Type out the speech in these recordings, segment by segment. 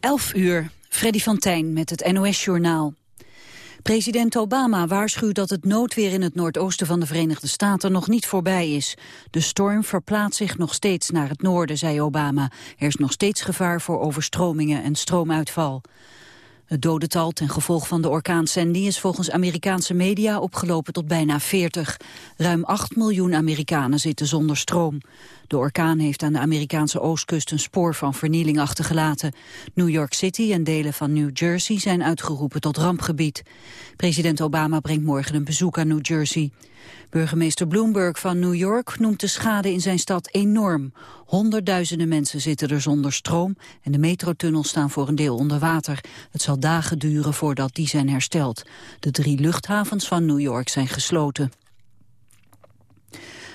11 uur, Freddy van Tijn met het NOS-journaal. President Obama waarschuwt dat het noodweer in het noordoosten van de Verenigde Staten nog niet voorbij is. De storm verplaatst zich nog steeds naar het noorden, zei Obama. Er is nog steeds gevaar voor overstromingen en stroomuitval. Het dodental ten gevolge van de orkaan Sandy is volgens Amerikaanse media opgelopen tot bijna 40. Ruim 8 miljoen Amerikanen zitten zonder stroom. De orkaan heeft aan de Amerikaanse oostkust een spoor van vernieling achtergelaten. New York City en delen van New Jersey zijn uitgeroepen tot rampgebied. President Obama brengt morgen een bezoek aan New Jersey. Burgemeester Bloomberg van New York noemt de schade in zijn stad enorm. Honderdduizenden mensen zitten er zonder stroom en de metrotunnels staan voor een deel onder water. Het zal dagen duren voordat die zijn hersteld. De drie luchthavens van New York zijn gesloten.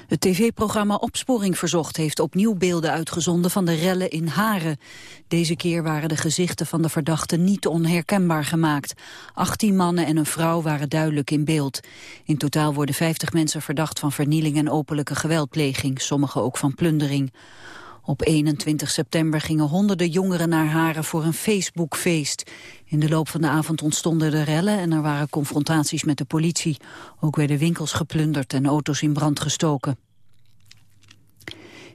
Het tv-programma Opsporing Verzocht heeft opnieuw beelden uitgezonden van de rellen in Haren. Deze keer waren de gezichten van de verdachten niet onherkenbaar gemaakt. 18 mannen en een vrouw waren duidelijk in beeld. In totaal worden 50 mensen verdacht van vernieling en openlijke geweldpleging, sommigen ook van plundering. Op 21 september gingen honderden jongeren naar Haren voor een Facebookfeest. In de loop van de avond ontstonden de rellen en er waren confrontaties met de politie. Ook werden winkels geplunderd en auto's in brand gestoken.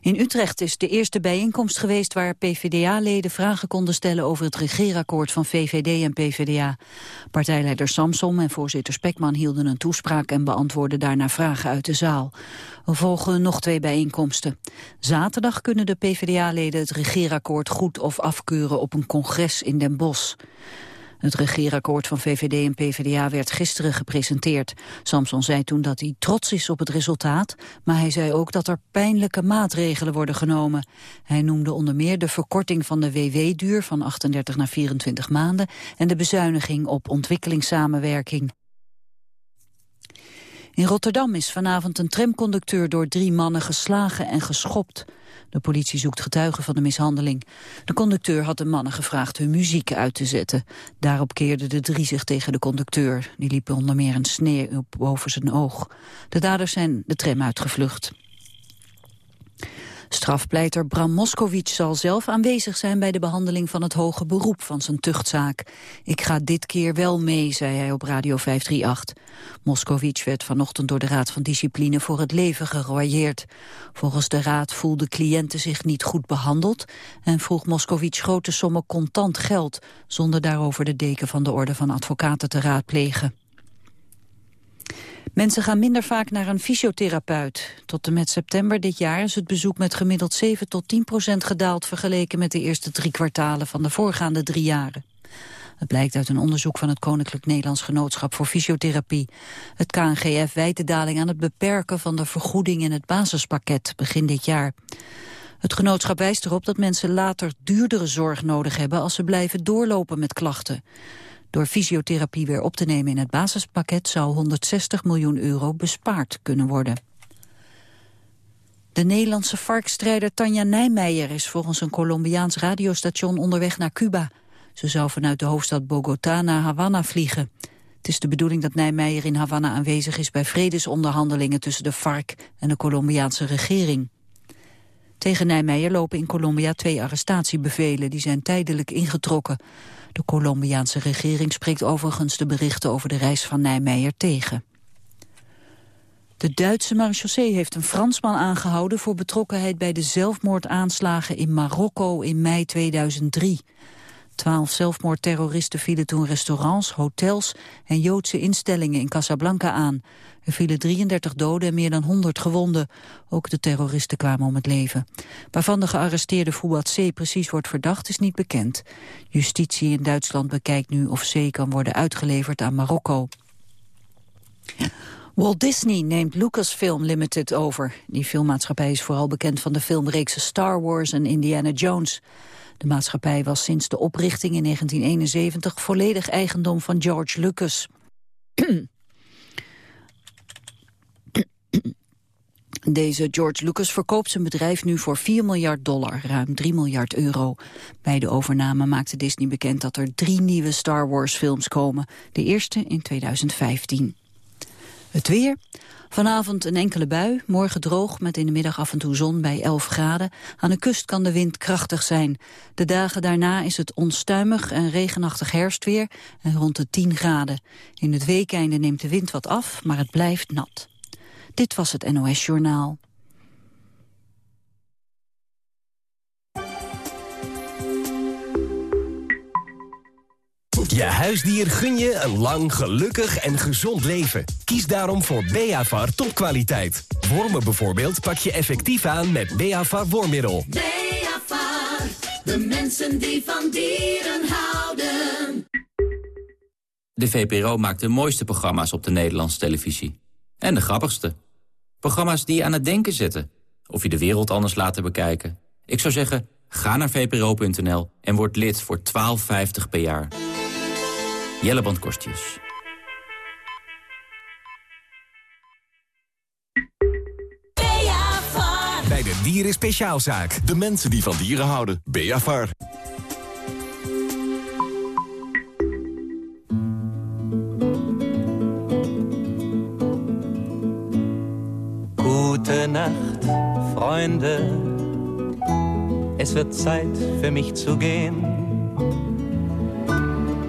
In Utrecht is de eerste bijeenkomst geweest waar PvdA-leden vragen konden stellen over het regeerakkoord van VVD en PvdA. Partijleider Samsom en voorzitter Spekman hielden een toespraak en beantwoordden daarna vragen uit de zaal. Er volgen nog twee bijeenkomsten. Zaterdag kunnen de PvdA-leden het regeerakkoord goed of afkeuren op een congres in Den Bosch. Het regeerakkoord van VVD en PvdA werd gisteren gepresenteerd. Samson zei toen dat hij trots is op het resultaat, maar hij zei ook dat er pijnlijke maatregelen worden genomen. Hij noemde onder meer de verkorting van de WW-duur van 38 naar 24 maanden en de bezuiniging op ontwikkelingssamenwerking. In Rotterdam is vanavond een tramconducteur door drie mannen geslagen en geschopt. De politie zoekt getuigen van de mishandeling. De conducteur had de mannen gevraagd hun muziek uit te zetten. Daarop keerden de drie zich tegen de conducteur. Die liep onder meer een sneer op boven zijn oog. De daders zijn de tram uitgevlucht. Strafpleiter Bram Moskowitz zal zelf aanwezig zijn bij de behandeling van het hoge beroep van zijn tuchtzaak. Ik ga dit keer wel mee, zei hij op Radio 538. Moskowitz werd vanochtend door de Raad van Discipline voor het leven geroyeerd. Volgens de Raad voelden cliënten zich niet goed behandeld en vroeg Moskowitz grote sommen contant geld, zonder daarover de deken van de Orde van Advocaten te raadplegen. Mensen gaan minder vaak naar een fysiotherapeut. Tot en met september dit jaar is het bezoek met gemiddeld 7 tot 10 procent gedaald... vergeleken met de eerste drie kwartalen van de voorgaande drie jaren. Het blijkt uit een onderzoek van het Koninklijk Nederlands Genootschap voor Fysiotherapie. Het KNGF wijt de daling aan het beperken van de vergoeding in het basispakket begin dit jaar. Het genootschap wijst erop dat mensen later duurdere zorg nodig hebben als ze blijven doorlopen met klachten. Door fysiotherapie weer op te nemen in het basispakket zou 160 miljoen euro bespaard kunnen worden. De Nederlandse varkstrijder Tanja Nijmeijer is volgens een Colombiaans radiostation onderweg naar Cuba. Ze zou vanuit de hoofdstad Bogota naar Havana vliegen. Het is de bedoeling dat Nijmeijer in Havana aanwezig is bij vredesonderhandelingen tussen de FARC en de Colombiaanse regering. Tegen Nijmeijer lopen in Colombia twee arrestatiebevelen, die zijn tijdelijk ingetrokken. De Colombiaanse regering spreekt overigens de berichten over de reis van Nijmeijer tegen. De Duitse marechaussee heeft een Fransman aangehouden voor betrokkenheid bij de zelfmoordaanslagen in Marokko in mei 2003. Twaalf zelfmoordterroristen vielen toen restaurants, hotels en Joodse instellingen in Casablanca aan. Er vielen 33 doden en meer dan 100 gewonden. Ook de terroristen kwamen om het leven. Waarvan de gearresteerde Fouad C. precies wordt verdacht is niet bekend. Justitie in Duitsland bekijkt nu of C. kan worden uitgeleverd aan Marokko. Walt Disney neemt Lucasfilm Limited over. Die filmmaatschappij is vooral bekend van de filmreeksen Star Wars en Indiana Jones. De maatschappij was sinds de oprichting in 1971 volledig eigendom van George Lucas. Deze George Lucas verkoopt zijn bedrijf nu voor 4 miljard dollar, ruim 3 miljard euro. Bij de overname maakte Disney bekend dat er drie nieuwe Star Wars films komen. De eerste in 2015. Het weer. Vanavond een enkele bui, morgen droog met in de middag af en toe zon bij 11 graden. Aan de kust kan de wind krachtig zijn. De dagen daarna is het onstuimig en regenachtig herfstweer en rond de 10 graden. In het weekeinde neemt de wind wat af, maar het blijft nat. Dit was het NOS Journaal. Je huisdier gun je een lang, gelukkig en gezond leven. Kies daarom voor Beavar topkwaliteit. Wormen bijvoorbeeld pak je effectief aan met Beavar wormmiddel. Beavar, de mensen die van dieren houden. De VPRO maakt de mooiste programma's op de Nederlandse televisie. En de grappigste. Programma's die je aan het denken zetten. Of je de wereld anders laten bekijken. Ik zou zeggen, ga naar vpro.nl en word lid voor 12,50 per jaar. Jelleband Kostjes. Bij de Dieren Speciaalzaak. De mensen die van dieren houden. Beavar. Gute Nacht, Freunde. Es wird Zeit für mich zu gehen.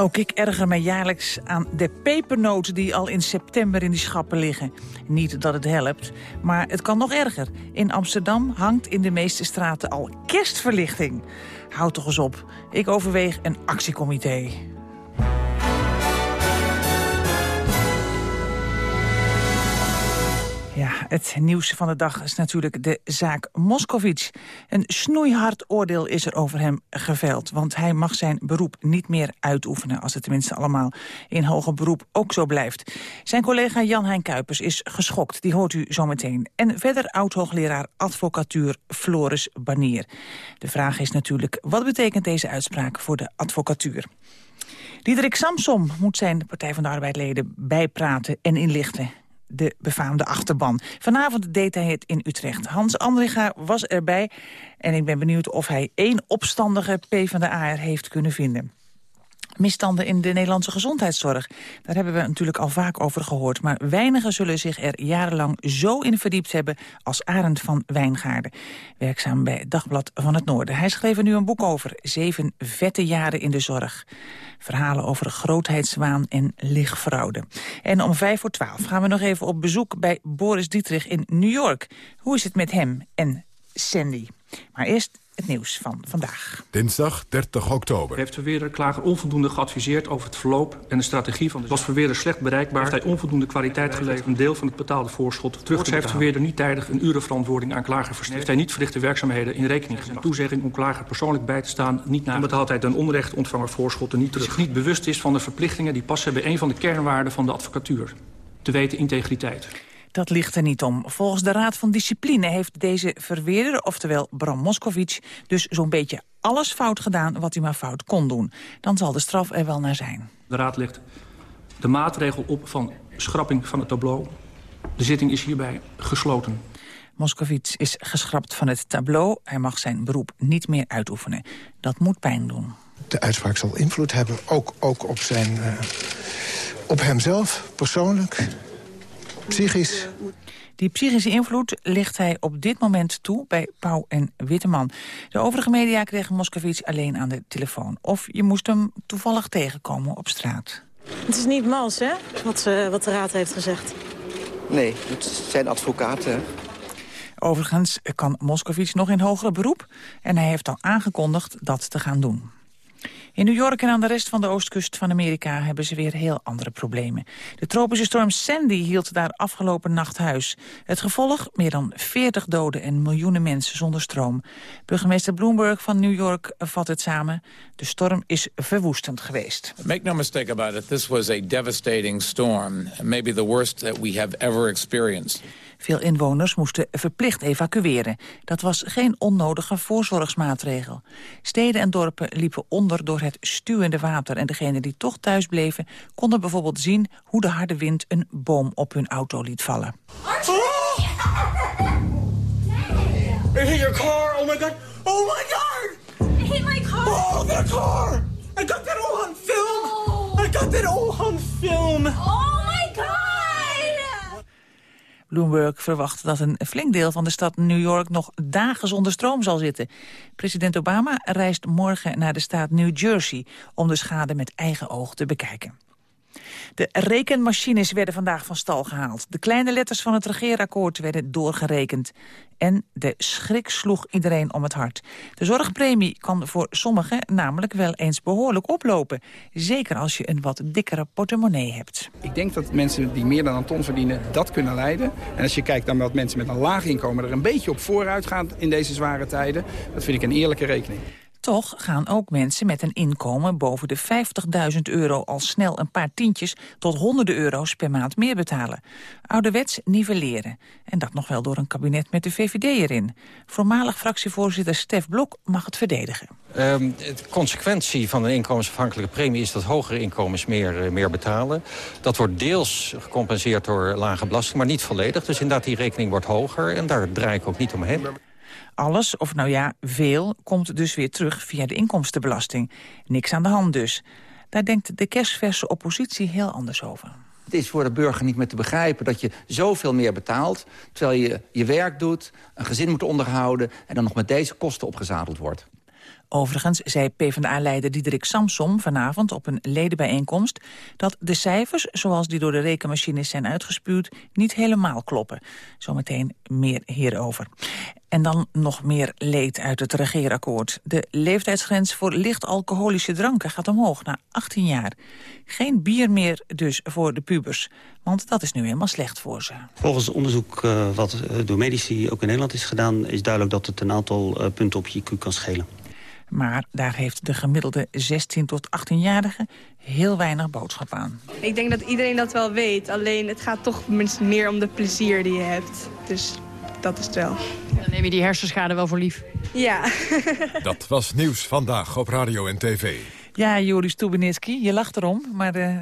Ook ik erger me jaarlijks aan de pepernoten die al in september in die schappen liggen. Niet dat het helpt, maar het kan nog erger. In Amsterdam hangt in de meeste straten al kerstverlichting. Houd toch eens op. Ik overweeg een actiecomité. Ja, het nieuws van de dag is natuurlijk de zaak Moscovic. Een snoeihard oordeel is er over hem geveld. Want hij mag zijn beroep niet meer uitoefenen... als het tenminste allemaal in hoger beroep ook zo blijft. Zijn collega Jan-Hein Kuipers is geschokt. Die hoort u zometeen. En verder oud-hoogleraar advocatuur Floris Banier. De vraag is natuurlijk, wat betekent deze uitspraak voor de advocatuur? Diederik Samsom moet zijn Partij van de Arbeidleden bijpraten en inlichten de befaamde achterban. Vanavond deed hij het in Utrecht. Hans Andringa was erbij en ik ben benieuwd of hij één opstandige PvdA'er heeft kunnen vinden misstanden in de Nederlandse gezondheidszorg. Daar hebben we natuurlijk al vaak over gehoord. Maar weinigen zullen zich er jarenlang zo in verdiept hebben... als Arend van Wijngaarden, werkzaam bij Dagblad van het Noorden. Hij schreef er nu een boek over, Zeven vette jaren in de zorg. Verhalen over grootheidswaan en lichtfraude. En om vijf voor twaalf gaan we nog even op bezoek bij Boris Dietrich in New York. Hoe is het met hem en Sandy? Maar eerst het nieuws van vandaag. Dinsdag 30 oktober. Heeft Verweerder klager onvoldoende geadviseerd over het verloop en de strategie van de... Was Verweerder slecht bereikbaar, heeft hij onvoldoende kwaliteit geleverd... een deel van het betaalde voorschot terug te heeft Verweerder niet tijdig een urenverantwoording aan klager verstrekt. Heeft hij niet verrichte werkzaamheden in rekening gebracht. Toezegging om klager persoonlijk bij te staan niet na. Omdat hij ten onrecht ontvangen voorschotten niet terug. Zich niet bewust is van de verplichtingen die passen bij een van de kernwaarden van de advocatuur. Te weten integriteit. Dat ligt er niet om. Volgens de Raad van Discipline heeft deze verweerder, oftewel Bram Moskovic... dus zo'n beetje alles fout gedaan wat hij maar fout kon doen. Dan zal de straf er wel naar zijn. De Raad legt de maatregel op van schrapping van het tableau. De zitting is hierbij gesloten. Moskovic is geschrapt van het tableau. Hij mag zijn beroep niet meer uitoefenen. Dat moet pijn doen. De uitspraak zal invloed hebben, ook, ook op, zijn, uh, op hemzelf, persoonlijk psychisch. Die psychische invloed ligt hij op dit moment toe bij Pauw en Witteman. De overige media kregen Moscovici alleen aan de telefoon. Of je moest hem toevallig tegenkomen op straat. Het is niet mals, hè, wat, uh, wat de raad heeft gezegd. Nee, het zijn advocaten. Overigens kan Moscovici nog in hogere beroep... en hij heeft al aangekondigd dat te gaan doen. In New York en aan de rest van de oostkust van Amerika hebben ze weer heel andere problemen. De tropische storm Sandy hield daar afgelopen nacht huis. Het gevolg? Meer dan 40 doden en miljoenen mensen zonder stroom. Burgemeester Bloomberg van New York vat het samen. De storm is verwoestend geweest. Make no mistake about it, this was a devastating storm. Maybe the worst that we have ever experienced. Veel inwoners moesten verplicht evacueren. Dat was geen onnodige voorzorgsmaatregel. Steden en dorpen liepen onder door het stuwende water... en degenen die toch thuis bleven konden bijvoorbeeld zien... hoe de harde wind een boom op hun auto liet vallen. It hit your car! Oh my god! Oh my god! It hit my car! Oh, the car! I got that all on film! I got that all on film! Oh my god! Bloomberg verwacht dat een flink deel van de stad New York nog dagen zonder stroom zal zitten. President Obama reist morgen naar de staat New Jersey om de schade met eigen oog te bekijken. De rekenmachines werden vandaag van stal gehaald. De kleine letters van het regeerakkoord werden doorgerekend. En de schrik sloeg iedereen om het hart. De zorgpremie kan voor sommigen namelijk wel eens behoorlijk oplopen. Zeker als je een wat dikkere portemonnee hebt. Ik denk dat mensen die meer dan een ton verdienen dat kunnen leiden. En als je kijkt naar wat mensen met een laag inkomen er een beetje op vooruit gaan in deze zware tijden. Dat vind ik een eerlijke rekening. Toch gaan ook mensen met een inkomen boven de 50.000 euro al snel een paar tientjes tot honderden euro's per maand meer betalen. Ouderwets nivelleren. En dat nog wel door een kabinet met de VVD erin. Voormalig fractievoorzitter Stef Blok mag het verdedigen. Um, de consequentie van een inkomensafhankelijke premie is dat hogere inkomens meer, uh, meer betalen. Dat wordt deels gecompenseerd door lage belasting, maar niet volledig. Dus inderdaad, die rekening wordt hoger en daar draai ik ook niet omheen. Alles, of nou ja, veel, komt dus weer terug via de inkomstenbelasting. Niks aan de hand dus. Daar denkt de kerstverse oppositie heel anders over. Het is voor de burger niet meer te begrijpen dat je zoveel meer betaalt... terwijl je je werk doet, een gezin moet onderhouden... en dan nog met deze kosten opgezadeld wordt. Overigens zei PvdA-leider Diederik Samsom vanavond op een ledenbijeenkomst... dat de cijfers, zoals die door de rekenmachines zijn uitgespuwd... niet helemaal kloppen. Zometeen meer hierover. En dan nog meer leed uit het regeerakkoord. De leeftijdsgrens voor licht alcoholische dranken gaat omhoog naar 18 jaar. Geen bier meer dus voor de pubers, want dat is nu helemaal slecht voor ze. Volgens onderzoek uh, wat uh, door medici ook in Nederland is gedaan... is duidelijk dat het een aantal uh, punten op je IQ kan schelen. Maar daar heeft de gemiddelde 16 tot 18-jarige heel weinig boodschap aan. Ik denk dat iedereen dat wel weet. Alleen het gaat toch meer om de plezier die je hebt. Dus dat is het wel. Dan neem je die hersenschade wel voor lief. Ja. dat was nieuws vandaag op radio en tv. Ja, Joris Stubenitski, je lacht erom, maar... Uh...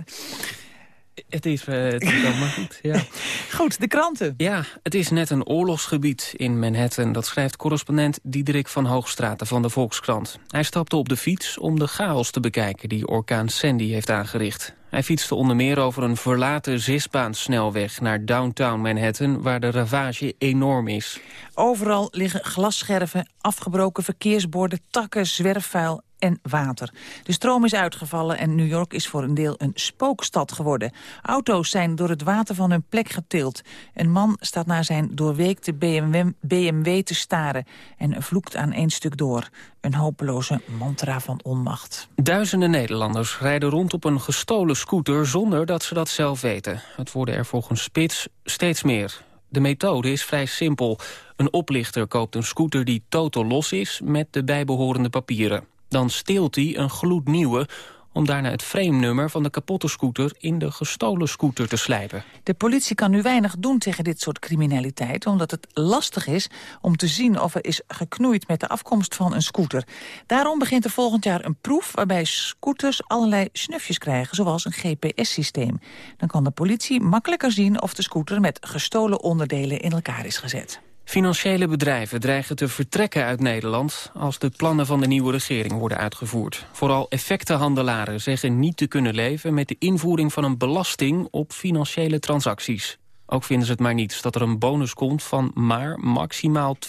Het is, uh, het is allemaal goed, ja. Goed, de kranten. Ja, het is net een oorlogsgebied in Manhattan. Dat schrijft correspondent Diederik van Hoogstraten van de Volkskrant. Hij stapte op de fiets om de chaos te bekijken die orkaan Sandy heeft aangericht. Hij fietste onder meer over een verlaten zesbaansnelweg naar downtown Manhattan, waar de ravage enorm is. Overal liggen glasscherven, afgebroken verkeersborden, takken, zwerfvuil en water. De stroom is uitgevallen en New York is voor een deel een spookstad geworden. Auto's zijn door het water van hun plek getild. Een man staat naar zijn doorweekte BMW, BMW te staren en vloekt aan één stuk door. Een hopeloze mantra van onmacht. Duizenden Nederlanders rijden rond op een gestolen scooter zonder dat ze dat zelf weten. Het worden er volgens Spits steeds meer. De methode is vrij simpel. Een oplichter koopt een scooter die totaal los is met de bijbehorende papieren. Dan steelt hij een gloednieuwe om daarna het frame-nummer van de kapotte scooter in de gestolen scooter te slijpen. De politie kan nu weinig doen tegen dit soort criminaliteit... omdat het lastig is om te zien of er is geknoeid met de afkomst van een scooter. Daarom begint er volgend jaar een proef waarbij scooters allerlei snufjes krijgen... zoals een GPS-systeem. Dan kan de politie makkelijker zien of de scooter met gestolen onderdelen in elkaar is gezet. Financiële bedrijven dreigen te vertrekken uit Nederland... als de plannen van de nieuwe regering worden uitgevoerd. Vooral effectenhandelaren zeggen niet te kunnen leven... met de invoering van een belasting op financiële transacties. Ook vinden ze het maar niets dat er een bonus komt van maar maximaal 20%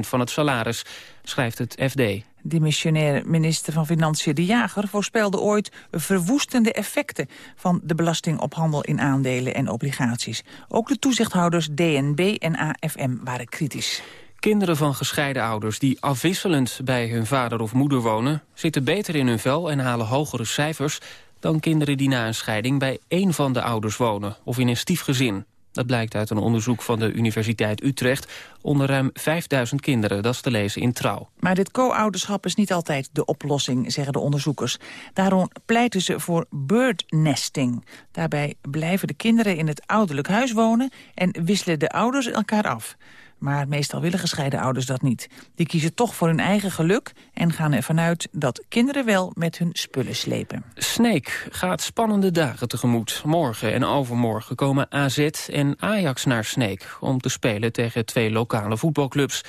van het salaris, schrijft het FD. Dimissionair minister van Financiën De Jager voorspelde ooit verwoestende effecten van de belasting op handel in aandelen en obligaties. Ook de toezichthouders DNB en AFM waren kritisch. Kinderen van gescheiden ouders die afwisselend bij hun vader of moeder wonen... zitten beter in hun vel en halen hogere cijfers... dan kinderen die na een scheiding bij één van de ouders wonen... of in een stiefgezin. Dat blijkt uit een onderzoek van de Universiteit Utrecht... onder ruim 5000 kinderen, dat is te lezen in Trouw. Maar dit co-ouderschap is niet altijd de oplossing, zeggen de onderzoekers. Daarom pleiten ze voor birdnesting. Daarbij blijven de kinderen in het ouderlijk huis wonen... en wisselen de ouders elkaar af. Maar meestal willen gescheiden ouders dat niet. Die kiezen toch voor hun eigen geluk en gaan ervan uit dat kinderen wel met hun spullen slepen. Snake gaat spannende dagen tegemoet. Morgen en overmorgen komen AZ en Ajax naar Sneek... om te spelen tegen twee lokale voetbalclubs.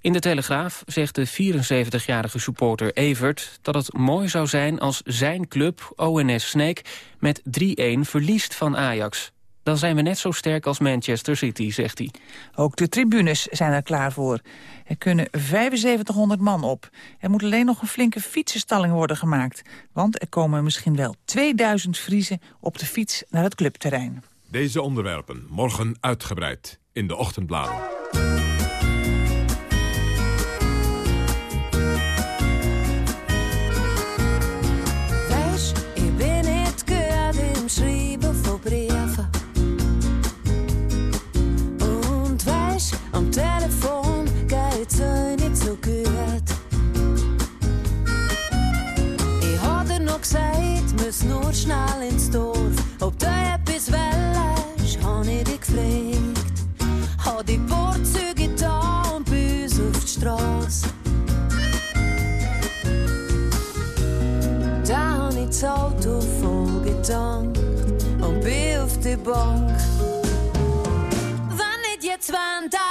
In de Telegraaf zegt de 74-jarige supporter Evert... dat het mooi zou zijn als zijn club, ONS Sneek... met 3-1 verliest van Ajax dan zijn we net zo sterk als Manchester City, zegt hij. Ook de tribunes zijn er klaar voor. Er kunnen 7500 man op. Er moet alleen nog een flinke fietsenstalling worden gemaakt. Want er komen misschien wel 2000 Friesen op de fiets naar het clubterrein. Deze onderwerpen morgen uitgebreid in de ochtendbladen. Muss nur schnell ins Dorf. Ob du etwas willst, hab ich dich gefragt. Hab die Vorzüge da und bei uns auf die Straße. Da hab ich das Auto voll getankt und bin auf die Bank. Wenn nicht jetzt, wenn da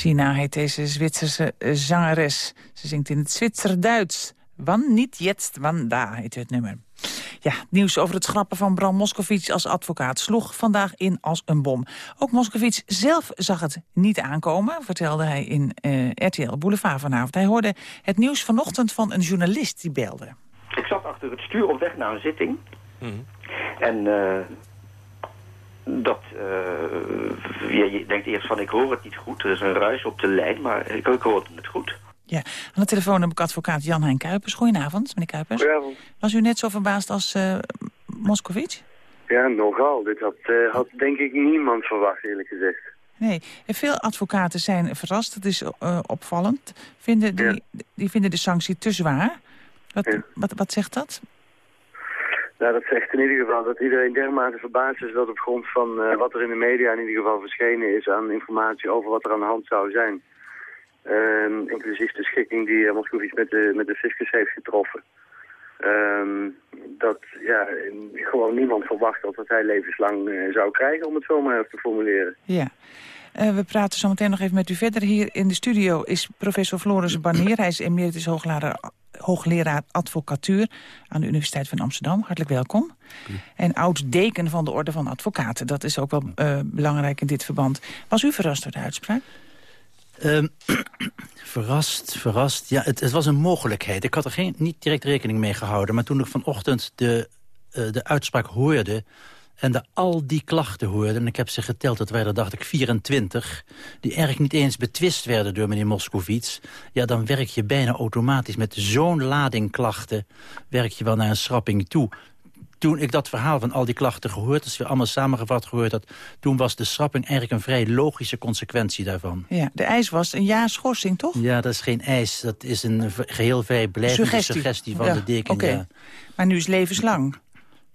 Sina heet deze Zwitserse eh, zangeres. Ze zingt in het Zwitser-Duits. Wan niet jetzt, wan da heet het nummer. Ja, nieuws over het schrappen van Bram Moskowitz als advocaat sloeg vandaag in als een bom. Ook Moskowitz zelf zag het niet aankomen, vertelde hij in uh, RTL Boulevard vanavond. Hij hoorde het nieuws vanochtend van een journalist die belde. Ik zat achter het stuur op weg naar een zitting. En uh, dat, uh, ja, je denkt eerst van ik hoor het niet goed. Er is een ruis op de lijn, maar ik, ik hoor het goed. Ja, aan de telefoon heb ik advocaat Jan-Hein Kuipers. Goedenavond, meneer Kuipers. Goedenavond. Was u net zo verbaasd als uh, Moscovici? Ja, nogal. Dit had, uh, had denk ik niemand verwacht, eerlijk gezegd. Nee, en veel advocaten zijn verrast. Dat is uh, opvallend. Vinden die, ja. die vinden de sanctie te zwaar. Wat, ja. wat, wat zegt dat? Nou, dat zegt in ieder geval dat iedereen dermate verbaasd is dat op grond van uh, wat er in de media in ieder geval verschenen is aan informatie over wat er aan de hand zou zijn. Um, inclusief de schikking die uh, Moscovici met de, met de fiscus heeft getroffen. Um, dat ja, gewoon niemand verwacht dat hij levenslang uh, zou krijgen, om het zo maar te formuleren. Ja. We praten zo meteen nog even met u verder. Hier in de studio is professor Floris Barnier. Hij is emeritus hoogleraar, hoogleraar advocatuur aan de Universiteit van Amsterdam. Hartelijk welkom. En oud-deken van de Orde van Advocaten. Dat is ook wel uh, belangrijk in dit verband. Was u verrast door de uitspraak? Um, verrast, verrast. Ja, het, het, was een mogelijkheid. Ik had er geen, niet direct rekening mee gehouden. Maar toen ik vanochtend de, uh, de uitspraak hoorde... en de, al die klachten hoorde... en ik heb ze geteld, dat waren dacht ik 24... die eigenlijk niet eens betwist werden door meneer Moskovits... ja, dan werk je bijna automatisch met zo'n lading klachten... werk je wel naar een schrapping toe toen ik dat verhaal van al die klachten gehoord... als we allemaal samengevat gehoord had... toen was de schrapping eigenlijk een vrij logische consequentie daarvan. Ja, de eis was een jaar schorsing, toch? Ja, dat is geen eis. Dat is een geheel vrijblijvende suggestie, suggestie van ja, de deken. Okay. Ja. Maar nu is levenslang.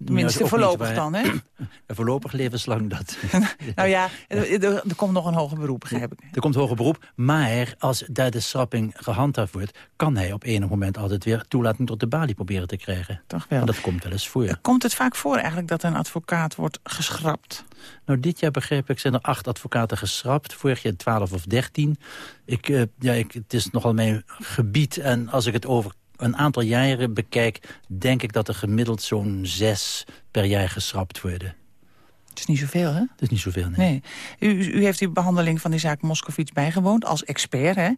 Tenminste, voorlopig dan, hè? voorlopig levenslang dat. nou ja, er, er, komt nog een hoger beroep, begrijp ik. Er komt hoger beroep, maar als daar de schrapping gehandhaafd wordt... kan hij op enig moment altijd weer toelating tot de balie proberen te krijgen. Toch wel. En dat komt wel eens voor. Komt het vaak voor eigenlijk dat een advocaat wordt geschrapt? Nou, dit jaar begreep ik, zijn er acht advocaten geschrapt. Vorig jaar twaalf of dertien. Ik, uh, ja, ik, het is nogal mijn gebied en als ik het over een aantal jaren bekijk... denk ik dat er gemiddeld zo'n zes per jaar geschrapt worden. Het is niet zoveel, hè? Het is niet zoveel, nee. nee. U, u heeft die behandeling van die zaak Moskovits bijgewoond als expert, hè?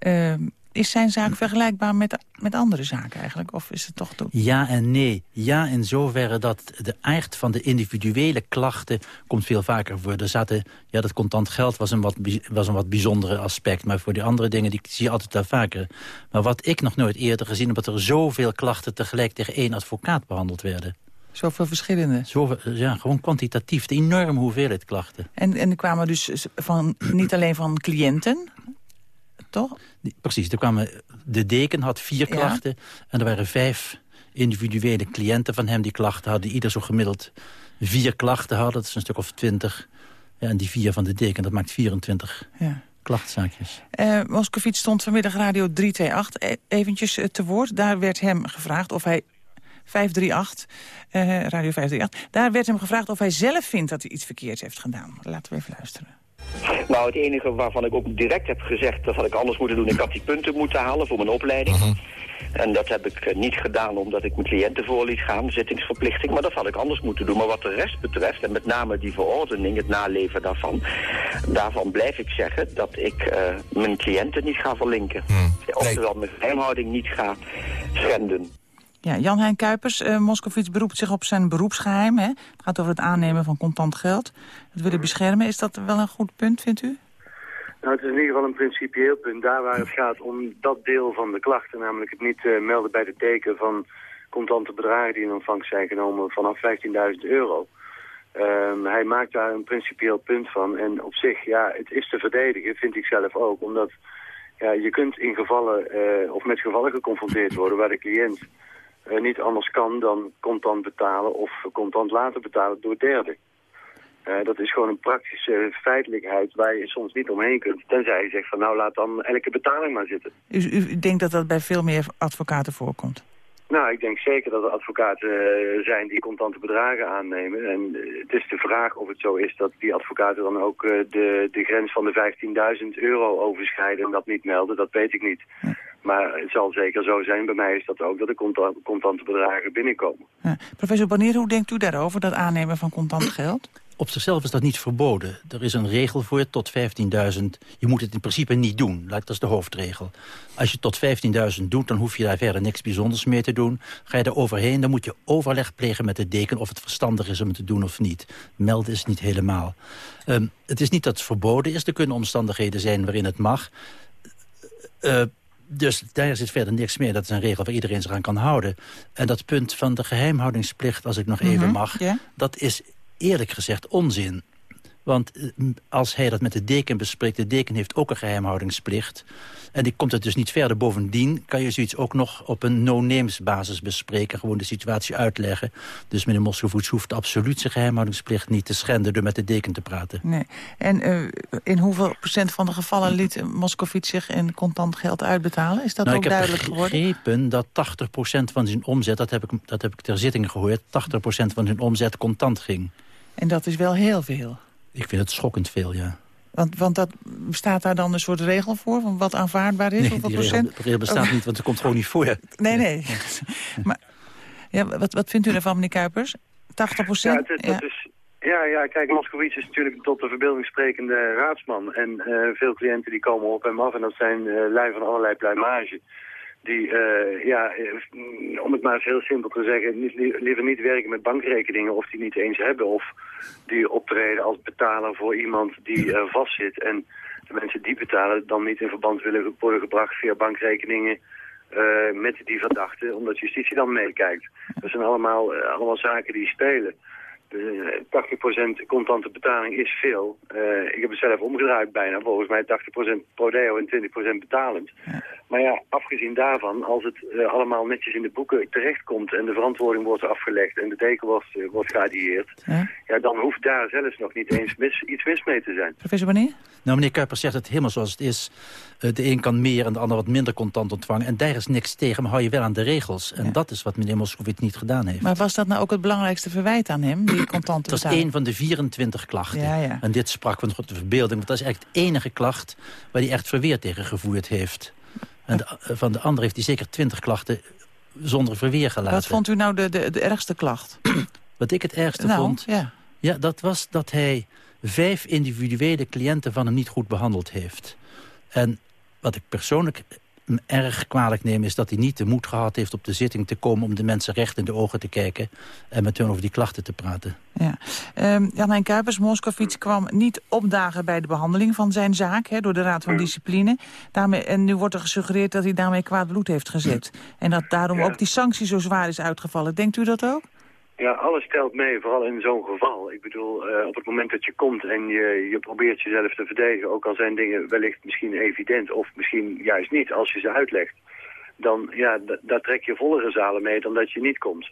Uh, is zijn zaak vergelijkbaar met, met andere zaken eigenlijk? Of is het toch... Toch... Ja en nee. Ja in zoverre dat de aard van de individuele klachten komt veel vaker voor. Er zaten, ja, dat contant geld was een, wat, was een wat bijzondere aspect. Maar voor die andere dingen die zie je altijd wel vaker. Maar wat ik nog nooit eerder gezien heb... dat er zoveel klachten tegelijk tegen één advocaat behandeld werden. Zoveel verschillende? Zoveel, ja, gewoon kwantitatief. De enorme hoeveelheid klachten. En, en die kwamen dus van, niet alleen van cliënten, toch? Precies, er kwamen, de deken had vier klachten ja. en er waren vijf individuele cliënten van hem die klachten hadden. Die ieder zo gemiddeld vier klachten hadden. Dat is een stuk of twintig. Ja, en die vier van de deken, dat maakt 24 ja. klachtzaakjes. Uh, Moskovits stond vanmiddag Radio 328 eventjes te woord. Daar werd hem gevraagd of hij 538, uh, Radio 538. Daar werd hem gevraagd of hij zelf vindt dat hij iets verkeerds heeft gedaan. Laten we even luisteren. Nou, het enige waarvan ik ook direct heb gezegd... dat had ik anders moeten doen. Ik had die punten moeten halen voor mijn opleiding. Uh -huh. En dat heb ik niet gedaan omdat ik mijn cliënten voor liet gaan, zittingsverplichting. Maar dat had ik anders moeten doen. Maar wat de rest betreft, en met name die verordening, het naleven daarvan... daarvan blijf ik zeggen dat ik uh, mijn cliënten niet ga verlinken. Hmm. Oftewel mijn geheimhouding niet ga schenden. Ja, Jan-Hein Kuipers, uh, beroept zich op zijn beroepsgeheim. Hè? Het gaat over het aannemen van contant geld. Het willen beschermen. Is dat wel een goed punt, vindt u? Nou, het is in ieder geval een principieel punt. Daar waar het gaat om dat deel van de klachten. Namelijk het niet uh, melden bij de teken van contante bedragen die in ontvangst zijn genomen vanaf 15.000 euro. Um, hij maakt daar een principieel punt van. En op zich, ja, het is te verdedigen, vind ik zelf ook. Omdat ja, je kunt in gevallen, uh, of met gevallen geconfronteerd worden waar de cliënt uh, niet anders kan dan contant betalen of contant laten betalen door derden. Uh, dat is gewoon een praktische feitelijkheid waar je soms niet omheen kunt. Tenzij je zegt van nou laat dan elke betaling maar zitten. U, u denkt dat dat bij veel meer advocaten voorkomt? Nou, ik denk zeker dat er advocaten eh, zijn die contante bedragen aannemen. En eh, het is de vraag of het zo is dat die advocaten dan ook eh, de, de grens van de 15.000 euro overschrijden en dat niet melden. Dat weet ik niet. Maar het zal zeker zo zijn, bij mij is dat ook, dat de conta- contante bedragen binnenkomen. Ja. Professor Banier, hoe denkt u daarover, dat aannemen van contant geld? Op zichzelf is dat niet verboden. Er is een regel voor tot 15.000. Je moet het in principe niet doen. Dat is de hoofdregel. Als je tot 15.000 doet, dan hoef je daar verder niks bijzonders mee te doen. Ga je er overheen, dan moet je overleg plegen met de deken... of het verstandig is om het te doen of niet. Melden is niet helemaal. Ehm, het is niet dat het verboden is. Er kunnen omstandigheden zijn waarin het mag. Eh, dus daar zit verder niks meer. Dat is een regel waar iedereen zich aan kan houden. En dat punt van de geheimhoudingsplicht, als ik nog even Mhm, mag... dat is eerlijk gezegd onzin. Want eh, als hij dat met de deken bespreekt... de deken heeft ook een geheimhoudingsplicht. En die komt het dus niet verder. Bovendien kan je zoiets ook nog op een no-names basis bespreken. Gewoon de situatie uitleggen. Dus meneer Moskovits hoeft absoluut zijn geheimhoudingsplicht niet te schenden... door met de deken te praten. Nee. En eh, in hoeveel procent van de gevallen liet Moskovits zich in contant geld uitbetalen? Is dat nou, ook ik heb duidelijk geworden? begrepen dat 80% van zijn omzet... Dat heb, ik, dat heb ik ter zitting gehoord... 80% van zijn omzet contant ging. En dat is wel heel veel. Ik vind het schokkend veel, ja. Want, want dat, bestaat daar dan een soort regel voor? Van wat aanvaardbaar is? Nee, hoeveel die regel, procent? de regel bestaat Oh. niet, want het komt gewoon niet voor. Nee, nee. maar, ja, wat, wat vindt u ervan, meneer Kuipers? 80 Ja, procent? het, dat is, ja, ja, kijk, Moskowitz is natuurlijk tot de verbeelding sprekende raadsman. En eh, veel cliënten die komen op hem af en dat zijn eh lui van allerlei pluimage. Die, eh, ja, eh, om het maar eens heel simpel te zeggen, niet, li- liever niet werken met bankrekeningen of die niet eens hebben. Of die optreden als betaler voor iemand die eh, vastzit. En de mensen die betalen dan niet in verband willen worden gebracht via bankrekeningen met die verdachte, omdat justitie dan meekijkt. Dat zijn allemaal, allemaal zaken die spelen. Eh, 80% contante betaling is veel. Ik heb het zelf omgedraaid bijna. Volgens mij 80% prodeo en 20% betalend. Maar ja, afgezien daarvan, als het eh, allemaal netjes in de boeken terechtkomt... en de verantwoording wordt afgelegd en de deken wordt, eh, wordt geadieerd... Ja. dan hoeft daar zelfs nog niet eens mis, iets mis mee te zijn. Professor Wanneer? Nou, meneer Kuipers zegt het helemaal zoals het is. Eh, de een kan meer en de ander wat minder contant ontvangen. En daar is niks tegen, maar hou je wel aan de regels. En dat is wat meneer Moskowitz niet gedaan heeft. Maar was dat nou ook het belangrijkste verwijt aan hem, die contante Dat is één van de 24 klachten. Ja, ja. En dit sprak van de verbeelding. Want dat is eigenlijk de enige klacht waar hij echt verweer tegen gevoerd heeft. En de- van de andere heeft hij zeker 20 klachten zonder verweer gelaten. Wat vond u nou de, de, de ergste klacht? Wat ik het ergste Nou, vond... ja. Ja, dat was dat hij vijf individuele cliënten van hem niet goed behandeld heeft. En wat ik persoonlijk erg kwalijk neem... is dat hij niet de moed gehad heeft op de zitting te komen... om de mensen recht in de ogen te kijken... en met hun over die klachten te praten. Ja. Ehm Jan-Hein Kuipers, Moskovits kwam niet opdagen bij de behandeling van zijn zaak... Hè, door de Raad van Discipline. Daarmee, en nu wordt er gesuggereerd dat hij daarmee kwaad bloed heeft gezet. En dat daarom ook die sanctie zo zwaar is uitgevallen. Denkt u dat ook? Ja, alles telt mee, vooral in zo'n geval. Ik bedoel, eh, op het moment dat je komt en je, je probeert jezelf te verdedigen... ook al zijn dingen wellicht misschien evident of misschien juist niet, als je ze uitlegt... dan ja, daar trek je vollere zalen mee dan dat je niet komt.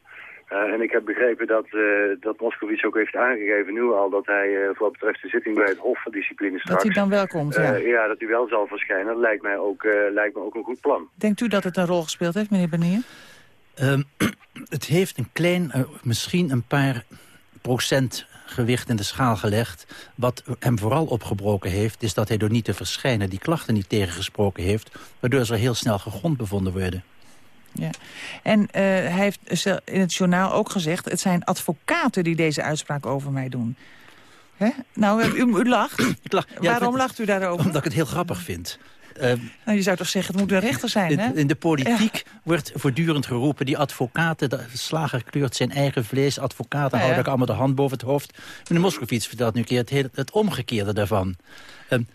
Eh, en ik heb begrepen dat, uh, dat Moskowitz ook heeft aangegeven nu al... dat hij uh, voor wat betreft de zitting bij het Hof van Discipline straks... Dat hij dan wel komt, ja. Ja, dat hij wel zal verschijnen. Dat lijkt mij ook, lijkt me ook een goed plan. Denkt u dat het een rol gespeeld heeft, meneer Benier? Um, het heeft een klein, uh, misschien een paar procent gewicht in de schaal gelegd. Wat hem vooral opgebroken heeft, is dat hij door niet te verschijnen... die klachten niet tegengesproken heeft... waardoor ze heel snel gegrond bevonden worden. Ja. En uh, hij heeft in het journaal ook gezegd... het zijn advocaten die deze uitspraak over mij doen. Hè? Nou, u, u lacht. Ik lach. Ja, Waarom vind, lacht u daarover? Omdat ik het heel grappig vind. Uh, nou, je zou toch zeggen, het moet een rechter zijn, in, hè? In de politiek ja. wordt voortdurend geroepen... die advocaten, de slager kleurt zijn eigen vlees... advocaten ja, houden allemaal de hand boven het hoofd. Meneer Moskowitz vertelt nu een keer het, hele, het omgekeerde daarvan. Um,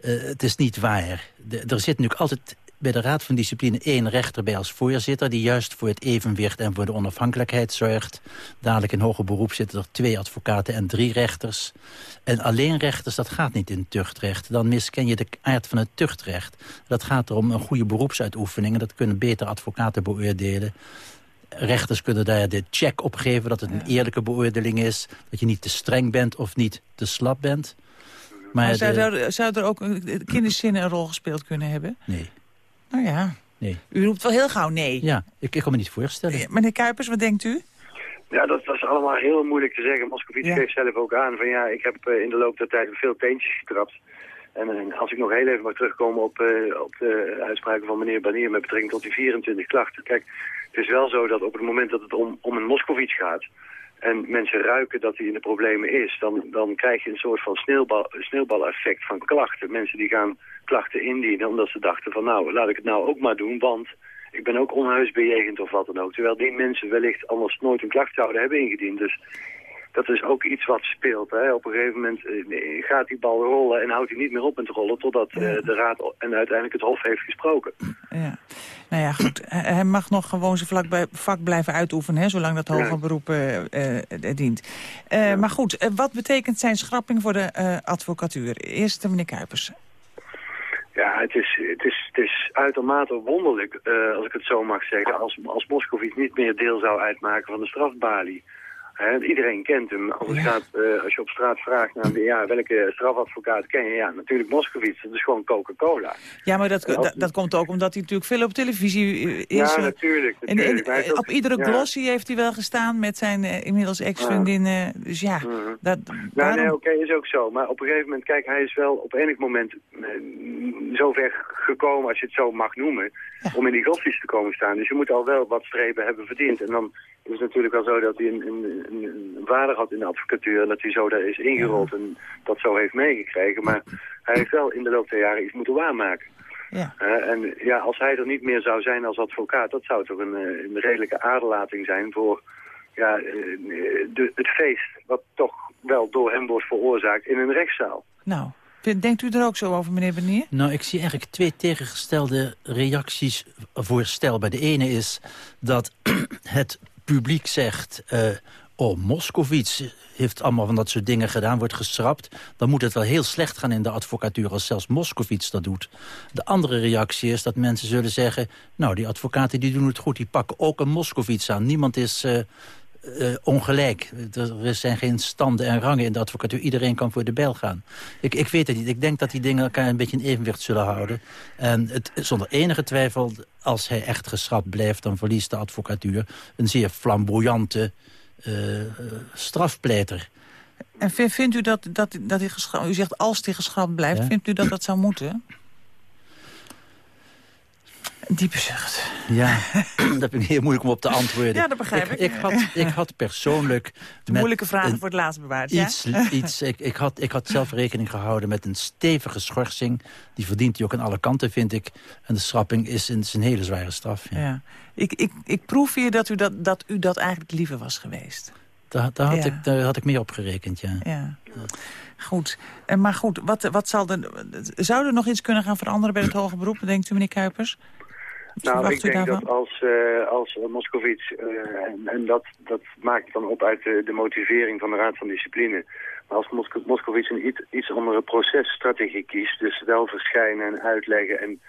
uh, het is niet waar. De, er zit natuurlijk altijd bij de Raad van Discipline één rechter bij als voorzitter... die juist voor het evenwicht en voor de onafhankelijkheid zorgt. Dadelijk in hoger beroep zitten er twee advocaten en drie rechters. En alleen rechters, dat gaat niet in tuchtrecht. Dan misken je de aard van het tuchtrecht. Dat gaat erom een goede beroepsuitoefening... en dat kunnen beter advocaten beoordelen. Rechters kunnen daar de check op geven dat het een eerlijke beoordeling is. Dat je niet te streng bent of niet te slap bent. Maar, maar zou, de... zou, er ook kinderzinnen een rol gespeeld kunnen hebben? Nee. Nou ja, Nee. U roept wel heel gauw nee. Ja, ik, ik kan me niet voorstellen. Meneer Kuipers, wat denkt u? Ja, dat was allemaal heel moeilijk te zeggen. Moscovici Ja. geeft zelf ook aan van ja, ik heb eh, in de loop der tijd veel teentjes getrapt. En eh, als ik nog heel even mag terugkomen op, eh, op de uitspraken van meneer Banier met betrekking tot die 24 klachten. Kijk, het is wel zo dat op het moment dat het om, om een Moscovici gaat en mensen ruiken dat hij in de problemen is, dan, dan krijg je een soort van sneeuwbal, sneeuwbaleffect van klachten. Mensen die gaan klachten indienen omdat ze dachten van nou, laat ik het nou ook maar doen, want ik ben ook onheus bejegend of wat dan ook. Terwijl die mensen wellicht anders nooit een klacht zouden hebben ingediend. Dus dat is ook iets wat speelt. Hè. Op een gegeven moment eh, gaat die bal rollen en houdt hij niet meer op met rollen totdat eh, de raad en uiteindelijk het hof heeft gesproken. Ja. Nou ja, goed. Hij mag nog gewoon zijn vlak bij, vak blijven uitoefenen, hè, zolang dat hoger beroep eh, dient. Maar goed, wat betekent zijn schrapping voor de advocatuur? Eerst meneer Kuipers. Ja, het is, het is, het is uitermate wonderlijk, als ik het zo mag zeggen, als, als Moscovici niet meer deel zou uitmaken van de strafbalie. Iedereen kent hem. Als, het gaat, eh, als je op straat vraagt naar ja, welke strafadvocaat ken je, ja, natuurlijk Moscovici. Dat is gewoon Coca-Cola. Ja, maar dat, dat, dat komt ook omdat hij natuurlijk veel op televisie eh, is. Ja, eh, natuurlijk, en- op iedere ja. glossy heeft hij wel gestaan met zijn inmiddels ex-vriendin. dus ja, dat, Nou, daarom- nee, oké, is ook zo. Maar op een gegeven moment, kijk, hij is wel op enig moment eh, zo ver gekomen, als je het zo mag noemen, om in die godsdienst te komen staan. Dus je moet al wel wat strepen hebben verdiend. En dan is het natuurlijk wel zo dat hij een, een, een, een vader had in de advocatuur, en dat hij zo daar is ingerold en dat zo heeft meegekregen. Maar hij heeft wel in de loop der jaren iets moeten waarmaken. Ja. Eh, en ja, als hij er niet meer zou zijn als advocaat, dat zou toch een, eh, een redelijke aderlating zijn voor ja, eh, de, het feest wat toch wel door hem wordt veroorzaakt in een rechtszaal. Nou, vindt- denkt u er ook zo over, meneer Benier? Nou, ik zie eigenlijk twee tegengestelde reacties voorstelbaar. De ene is dat het publiek zegt... eh, oh, Moskovits heeft allemaal van dat soort dingen gedaan, wordt geschrapt. Dan moet het wel heel slecht gaan in de advocatuur als zelfs Moskovits dat doet. De andere reactie is dat mensen zullen zeggen... nou, die advocaten die doen het goed, die pakken ook een Moskovits aan. Niemand is... eh, eh, ongelijk. Er zijn geen standen en rangen in de advocatuur. Iedereen kan voor de bel gaan. Ik, ik weet het niet. Ik denk dat die dingen elkaar een beetje in evenwicht zullen houden. En het, zonder enige twijfel, als hij echt geschrapt blijft... dan verliest de advocatuur een zeer flamboyante strafpleiter. En vind, vindt u dat, dat, dat hij geschrapt... U zegt als hij geschrapt blijft, Ja. vindt u dat dat zou moeten? Een diepe zucht. Ja, dat vind ik heel moeilijk om op te antwoorden. Ja, dat begrijp ik. Ik, had, ik had persoonlijk... De moeilijke vragen een- voor het laatst bewaard, ja? Iets, iets, ik, ik, had, ik had zelf rekening gehouden met een stevige schorsing. Die verdient hij ook aan alle kanten, vind ik. En de schrapping is een, is een hele zware straf. Ja. Ja. Ik, ik, ik proef hier dat u dat, dat u dat eigenlijk liever was geweest. Daar, daar, had Ja. ik, daar had ik meer op gerekend, ja. Ja. Goed. Eh, Maar goed, wat, wat zal er, zou er nog iets kunnen gaan veranderen bij het hoge beroep, denkt u, meneer Kuipers? Nou, ik denk daarvan? dat als, eh als uh, Moskovits, eh, en, en dat, dat maakt dan op uit de, de motivering van de Raad van Discipline. Maar als Mosko Moskovits een iets, iets andere processtrategie kiest, dus wel verschijnen en uitleggen en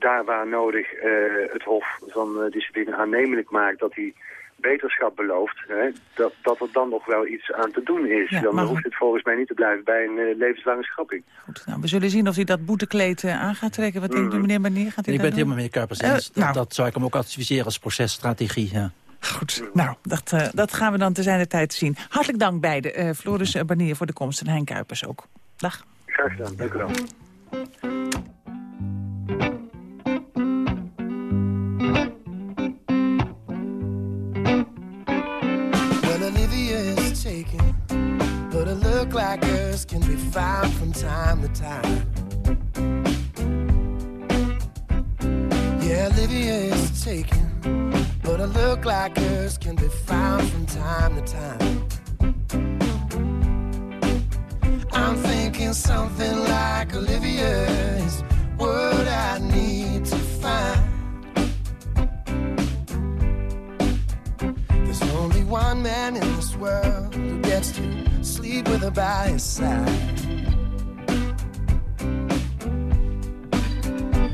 daar waar nodig eh, het Hof van eh, Discipline aannemelijk maakt dat hij beterschap belooft, hè, dat, dat er dan nog wel iets aan te doen is. Ja, dan maar- hoeft het volgens mij niet te blijven bij een eh, levenslange schrapping. Nou, we zullen zien of hij dat boetekleed eh, aan gaat trekken. Wat denkt u, meneer Banier? Gaat ik dat ben het helemaal met meneer Kuipers eens. Dat- nou. dat zou ik hem ook adviseren als processtrategie, ja. Goed, nou, dat, eh, dat gaan we dan te zijner tijd zien. Hartelijk dank beiden. eh Floris Banier voor de komst en Hein Kuipers ook. Dag. Graag gedaan, dank u wel. Can be found from time to time. Yeah, Olivia is taken, but a look like hers can be found from time to time. I'm thinking something like Olivia by his side.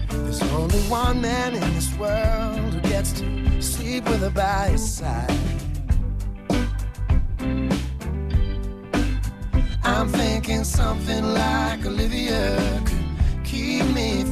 There's only one man in this world who gets to sleep with her by his side. I'm thinking something like Olivia could keep me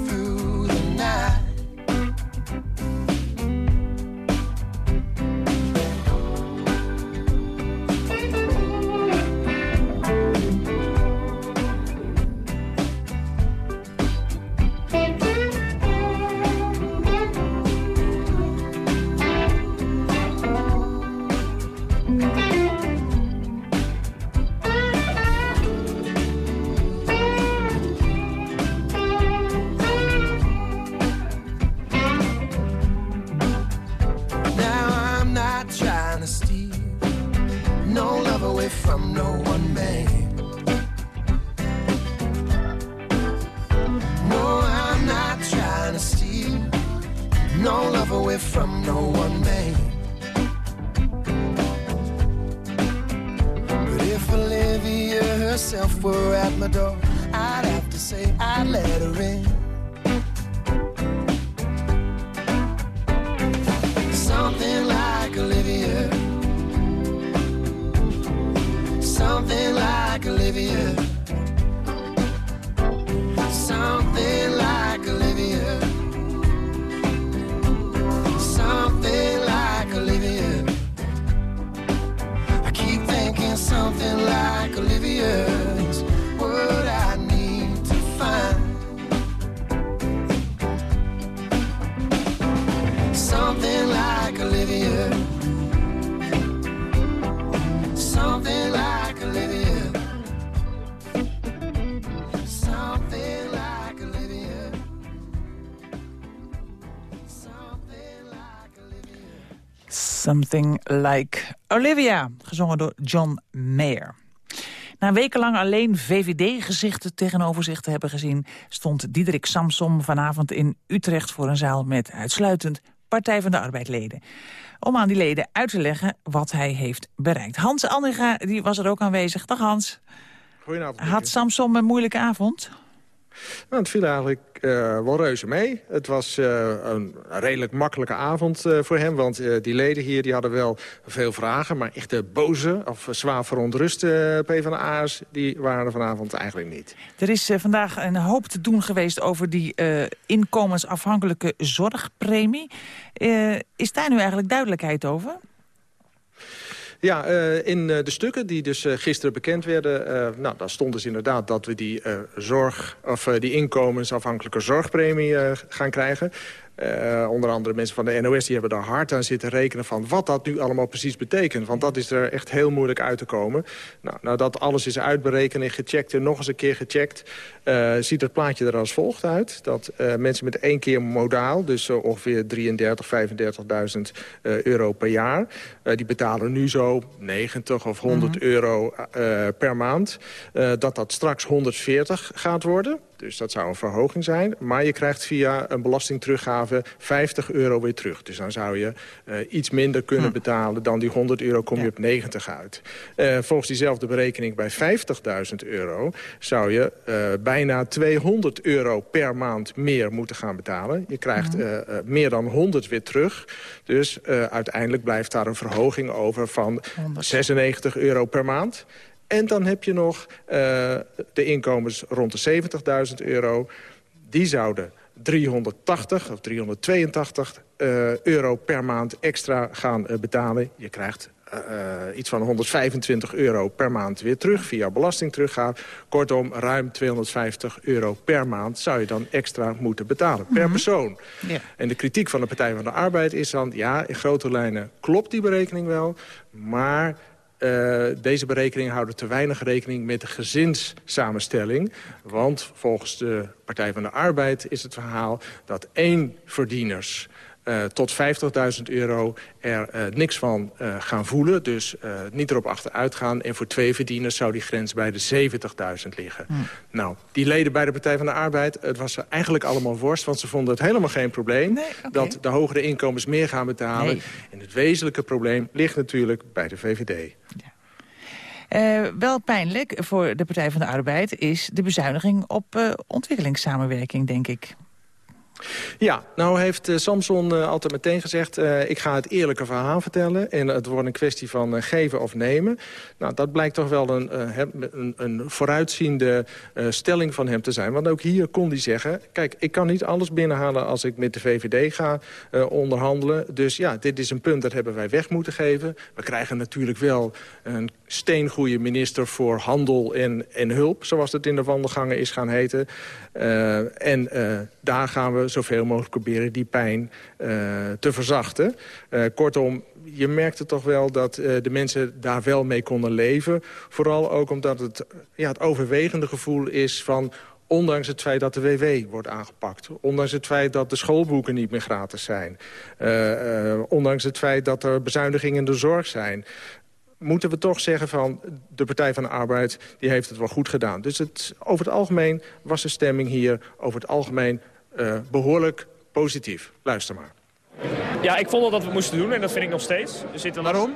Something Like Olivia, gezongen door John Mayer. Na wekenlang alleen VVD-gezichten tegenover zich te hebben gezien... stond Diederik Samsom vanavond in Utrecht voor een zaal... met uitsluitend Partij van de Arbeidleden. Om aan die leden uit te leggen wat hij heeft bereikt. Hans Andringa die was er ook aanwezig. Dag Hans. Goedenavond. Had Samsom een moeilijke avond? Nou, het viel eigenlijk uh, wel reuze mee. Het was uh, een redelijk makkelijke avond uh, voor hem. Want die leden hier die hadden wel veel vragen. Maar echt de boze of zwaar verontruste PvdA'ers... die waren er vanavond eigenlijk niet. Er is vandaag een hoop te doen geweest over die inkomensafhankelijke zorgpremie. is daar nu eigenlijk duidelijkheid over? Ja, uh, in uh, de stukken die dus uh, gisteren bekend werden... nou, daar stond dus inderdaad dat we die, zorg, of, die inkomensafhankelijke zorgpremie gaan krijgen. Uh, onder andere mensen van de NOS die hebben daar hard aan zitten rekenen... van wat dat nu allemaal precies betekent. Want dat is er echt heel moeilijk uit te komen. Nou, nadat alles is uitberekend en gecheckt en nog eens een keer gecheckt... Uh, ziet het plaatje er als volgt uit. Dat uh, mensen met één keer modaal, dus ongeveer 33, 35.000 euro per jaar... die betalen nu zo 90 of 100 mm -hmm. euro per maand. dat dat straks 140 gaat worden... Dus dat zou een verhoging zijn. Maar je krijgt via een belastingteruggave 50 euro weer terug. Dus dan zou je uh, iets minder kunnen hm. betalen dan die 100 euro kom je ja. op 90 uit. Uh, volgens diezelfde berekening bij 50.000 euro zou je uh, bijna 200 euro per maand meer moeten gaan betalen. Je krijgt meer dan 100 weer terug. Dus uiteindelijk blijft daar een verhoging over van 100. 96 euro per maand. En dan heb je nog uh, de inkomens rond de 70.000 euro. Die zouden 380 of 382 uh, euro per maand extra gaan uh, betalen. Je krijgt uh, iets van 125 euro per maand weer terug via belastingteruggave. Kortom, ruim 250 euro per maand zou je dan extra moeten betalen. Per mm -hmm. persoon. Ja. En de kritiek van de Partij van de Arbeid is dan... ja, in grote lijnen klopt die berekening wel, maar... Uh, deze berekeningen houden te weinig rekening met de gezinssamenstelling. Want volgens de Partij van de Arbeid is het verhaal dat één verdieners... Uh, tot 50.000 euro er uh, niks van uh, gaan voelen. Dus niet erop achteruit gaan. En voor twee verdieners zou die grens bij de 70.000 liggen. Mm. Nou, die leden bij de Partij van de Arbeid... het was eigenlijk allemaal worst, want ze vonden het helemaal geen probleem... Nee, okay. dat de hogere inkomens meer gaan betalen. Nee. En het wezenlijke probleem ligt natuurlijk bij de VVD. Ja. Uh, wel pijnlijk voor de Partij van de Arbeid is de bezuiniging op uh, ontwikkelingssamenwerking, denk ik. Ja, nou heeft uh, Samson uh, altijd meteen gezegd... Uh, ik ga het eerlijke verhaal vertellen en het wordt een kwestie van geven of nemen. Nou, dat blijkt toch wel een, een, een vooruitziende stelling van hem te zijn. Want ook hier kon hij zeggen... kijk, ik kan niet alles binnenhalen als ik met de VVD ga onderhandelen. Dus ja, dit is een punt dat hebben wij weg moeten geven. We krijgen natuurlijk wel een steengoede minister voor handel en, en hulp... zoals het in de wandelgangen is gaan heten. en daar gaan we zoveel mogelijk proberen die pijn uh, te verzachten. Uh, kortom, je merkte toch wel dat uh, de mensen daar wel mee konden leven. Vooral ook omdat het, ja, het overwegende gevoel is van... Ondanks het feit dat de WW wordt aangepakt. Ondanks het feit dat de schoolboeken niet meer gratis zijn. Ondanks het feit dat er bezuinigingen in de zorg zijn moeten we toch zeggen van de Partij van de Arbeid... die heeft het wel goed gedaan. Dus het, over het algemeen was de stemming hier over het algemeen uh, behoorlijk positief. Luister maar. Ja, ik vond dat we het moesten doen en dat vind ik nog steeds. Er zitten Waarom?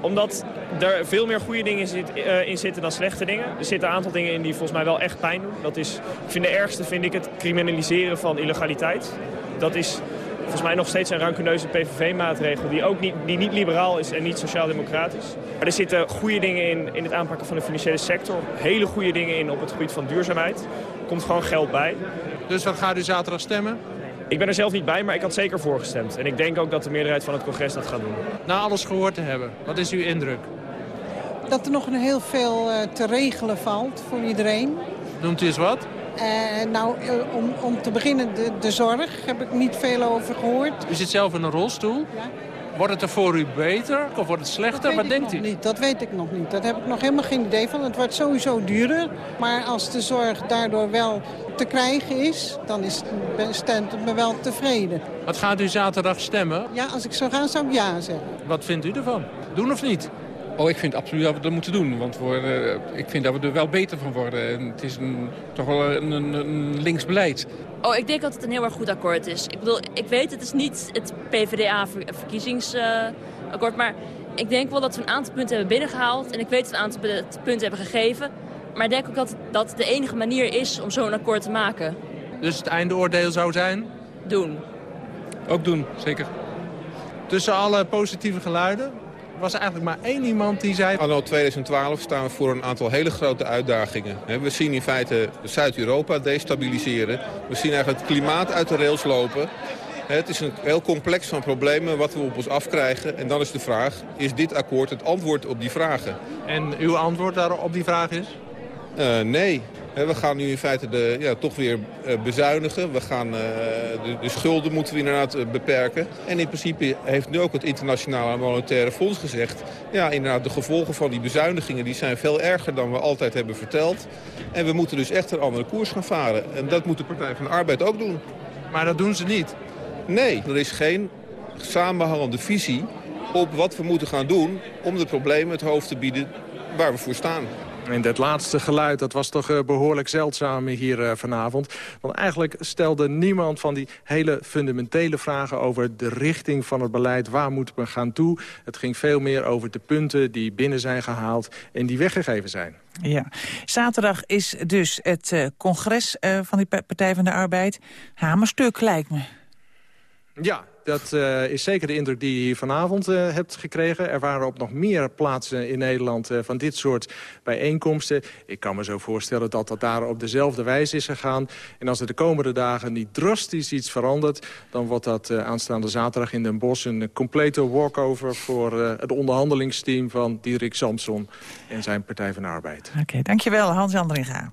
Omdat er veel meer goede dingen zit, uh, in zitten dan slechte dingen. Er zitten een aantal dingen in die volgens mij wel echt pijn doen. Dat is, ik vind de ergste vind ik het criminaliseren van illegaliteit. Dat is volgens mij nog steeds een rancuneuze PVV-maatregel... die ook niet, die niet liberaal is en niet sociaal-democratisch. Maar er zitten goede dingen in, in het aanpakken van de financiële sector. Hele goede dingen in op het gebied van duurzaamheid. Er komt gewoon geld bij. Dus wat gaat u zaterdag stemmen? Ik ben er zelf niet bij, maar ik had zeker voor gestemd. En ik denk ook dat de meerderheid van het congres dat gaat doen. Na alles gehoord te hebben, wat is uw indruk? Dat er nog een heel veel uh, te regelen valt voor iedereen. Noemt u eens wat? Uh, nou, om, om te beginnen de, de zorg heb ik niet veel over gehoord. U zit zelf in een rolstoel? Ja. Wordt het er voor u beter of wordt het slechter? Wat denkt u? Niet. Dat weet ik nog niet. Dat heb ik nog helemaal geen idee van. Het wordt sowieso duurder. Maar als de zorg daardoor wel te krijgen is, dan is, stemt het me wel tevreden. Wat gaat u zaterdag stemmen? Ja, als ik zou gaan, zou ik ja zeggen. Wat vindt u ervan? Doen of niet? Oh, ik vind absoluut dat we dat moeten doen. Want we, uh, ik vind dat we er wel beter van worden. En het is een, toch wel een, een, een links beleid. Oh, ik denk dat het een heel erg goed akkoord is. Ik bedoel, ik weet het is niet het PvdA-verkiezingsakkoord, maar ik denk wel dat we een aantal punten hebben binnengehaald. En ik weet dat we een aantal punten hebben gegeven. Maar ik denk ook dat dat de enige manier is om zo'n akkoord te maken. Dus het eindoordeel zou zijn? Doen. Ook doen, zeker. Tussen alle positieve geluiden, was er eigenlijk maar één iemand die zei... Anno 2012 staan we voor een aantal hele grote uitdagingen. We zien in feite Zuid-Europa destabiliseren. We zien eigenlijk het klimaat uit de rails lopen. Het is een heel complex van problemen wat we op ons afkrijgen. En dan is de vraag, is dit akkoord het antwoord op die vragen? En uw antwoord daarop op die vraag is? Uh, nee. We gaan nu in feite de, ja, toch weer eh, bezuinigen. We gaan, uh, de, de, schulden moeten we inderdaad uh, beperken. En in principe heeft nu ook het Internationale Monetaire Fonds gezegd... ja, inderdaad, de gevolgen van die bezuinigingen die zijn veel erger dan we altijd hebben verteld. En we moeten dus echt een andere koers gaan varen. En dat moet de Partij van de Arbeid ook doen. Maar dat doen ze niet? Nee, er is geen samenhangende visie op wat we moeten gaan doen... om de problemen het hoofd te bieden waar we voor staan. En dat laatste geluid, dat was toch eh, behoorlijk zeldzaam hier eh, vanavond. Want eigenlijk stelde niemand van die hele fundamentele vragen... over de richting van het beleid, waar moeten we gaan toe. Het ging veel meer over de punten die binnen zijn gehaald... en die weggegeven zijn. Ja, zaterdag is dus het uh, congres van die Partij van de Arbeid. Hamerstuk lijkt me. Ja, dat uh, is zeker de indruk die je hier vanavond uh, hebt gekregen. Er waren op nog meer plaatsen in Nederland uh, van dit soort bijeenkomsten. Ik kan me zo voorstellen dat dat daar op dezelfde wijze is gegaan. En als er de komende dagen niet drastisch iets verandert... dan wordt dat aanstaande zaterdag in Den Bosch een complete walkover... voor het onderhandelingsteam van Diederik Samson en zijn Partij van de Arbeid. Oké, okay, dankjewel Hans Andringa.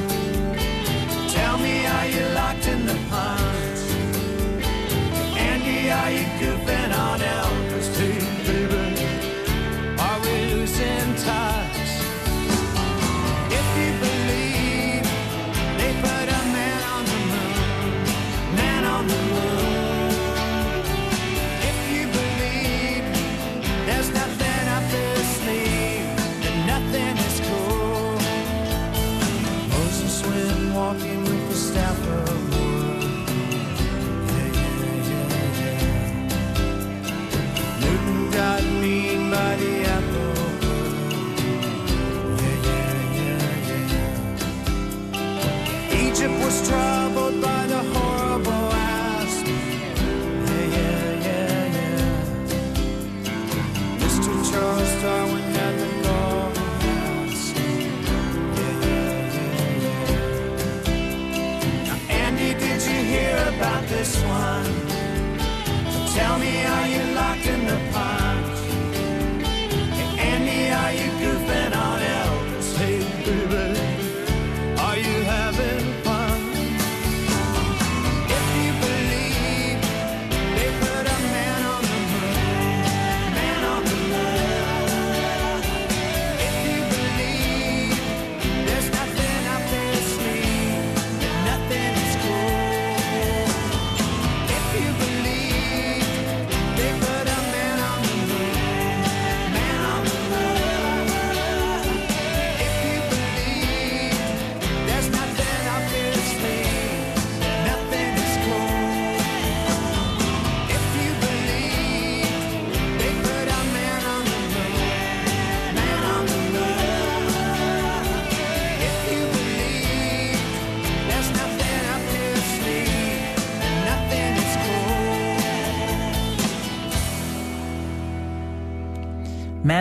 Egypt was troubled.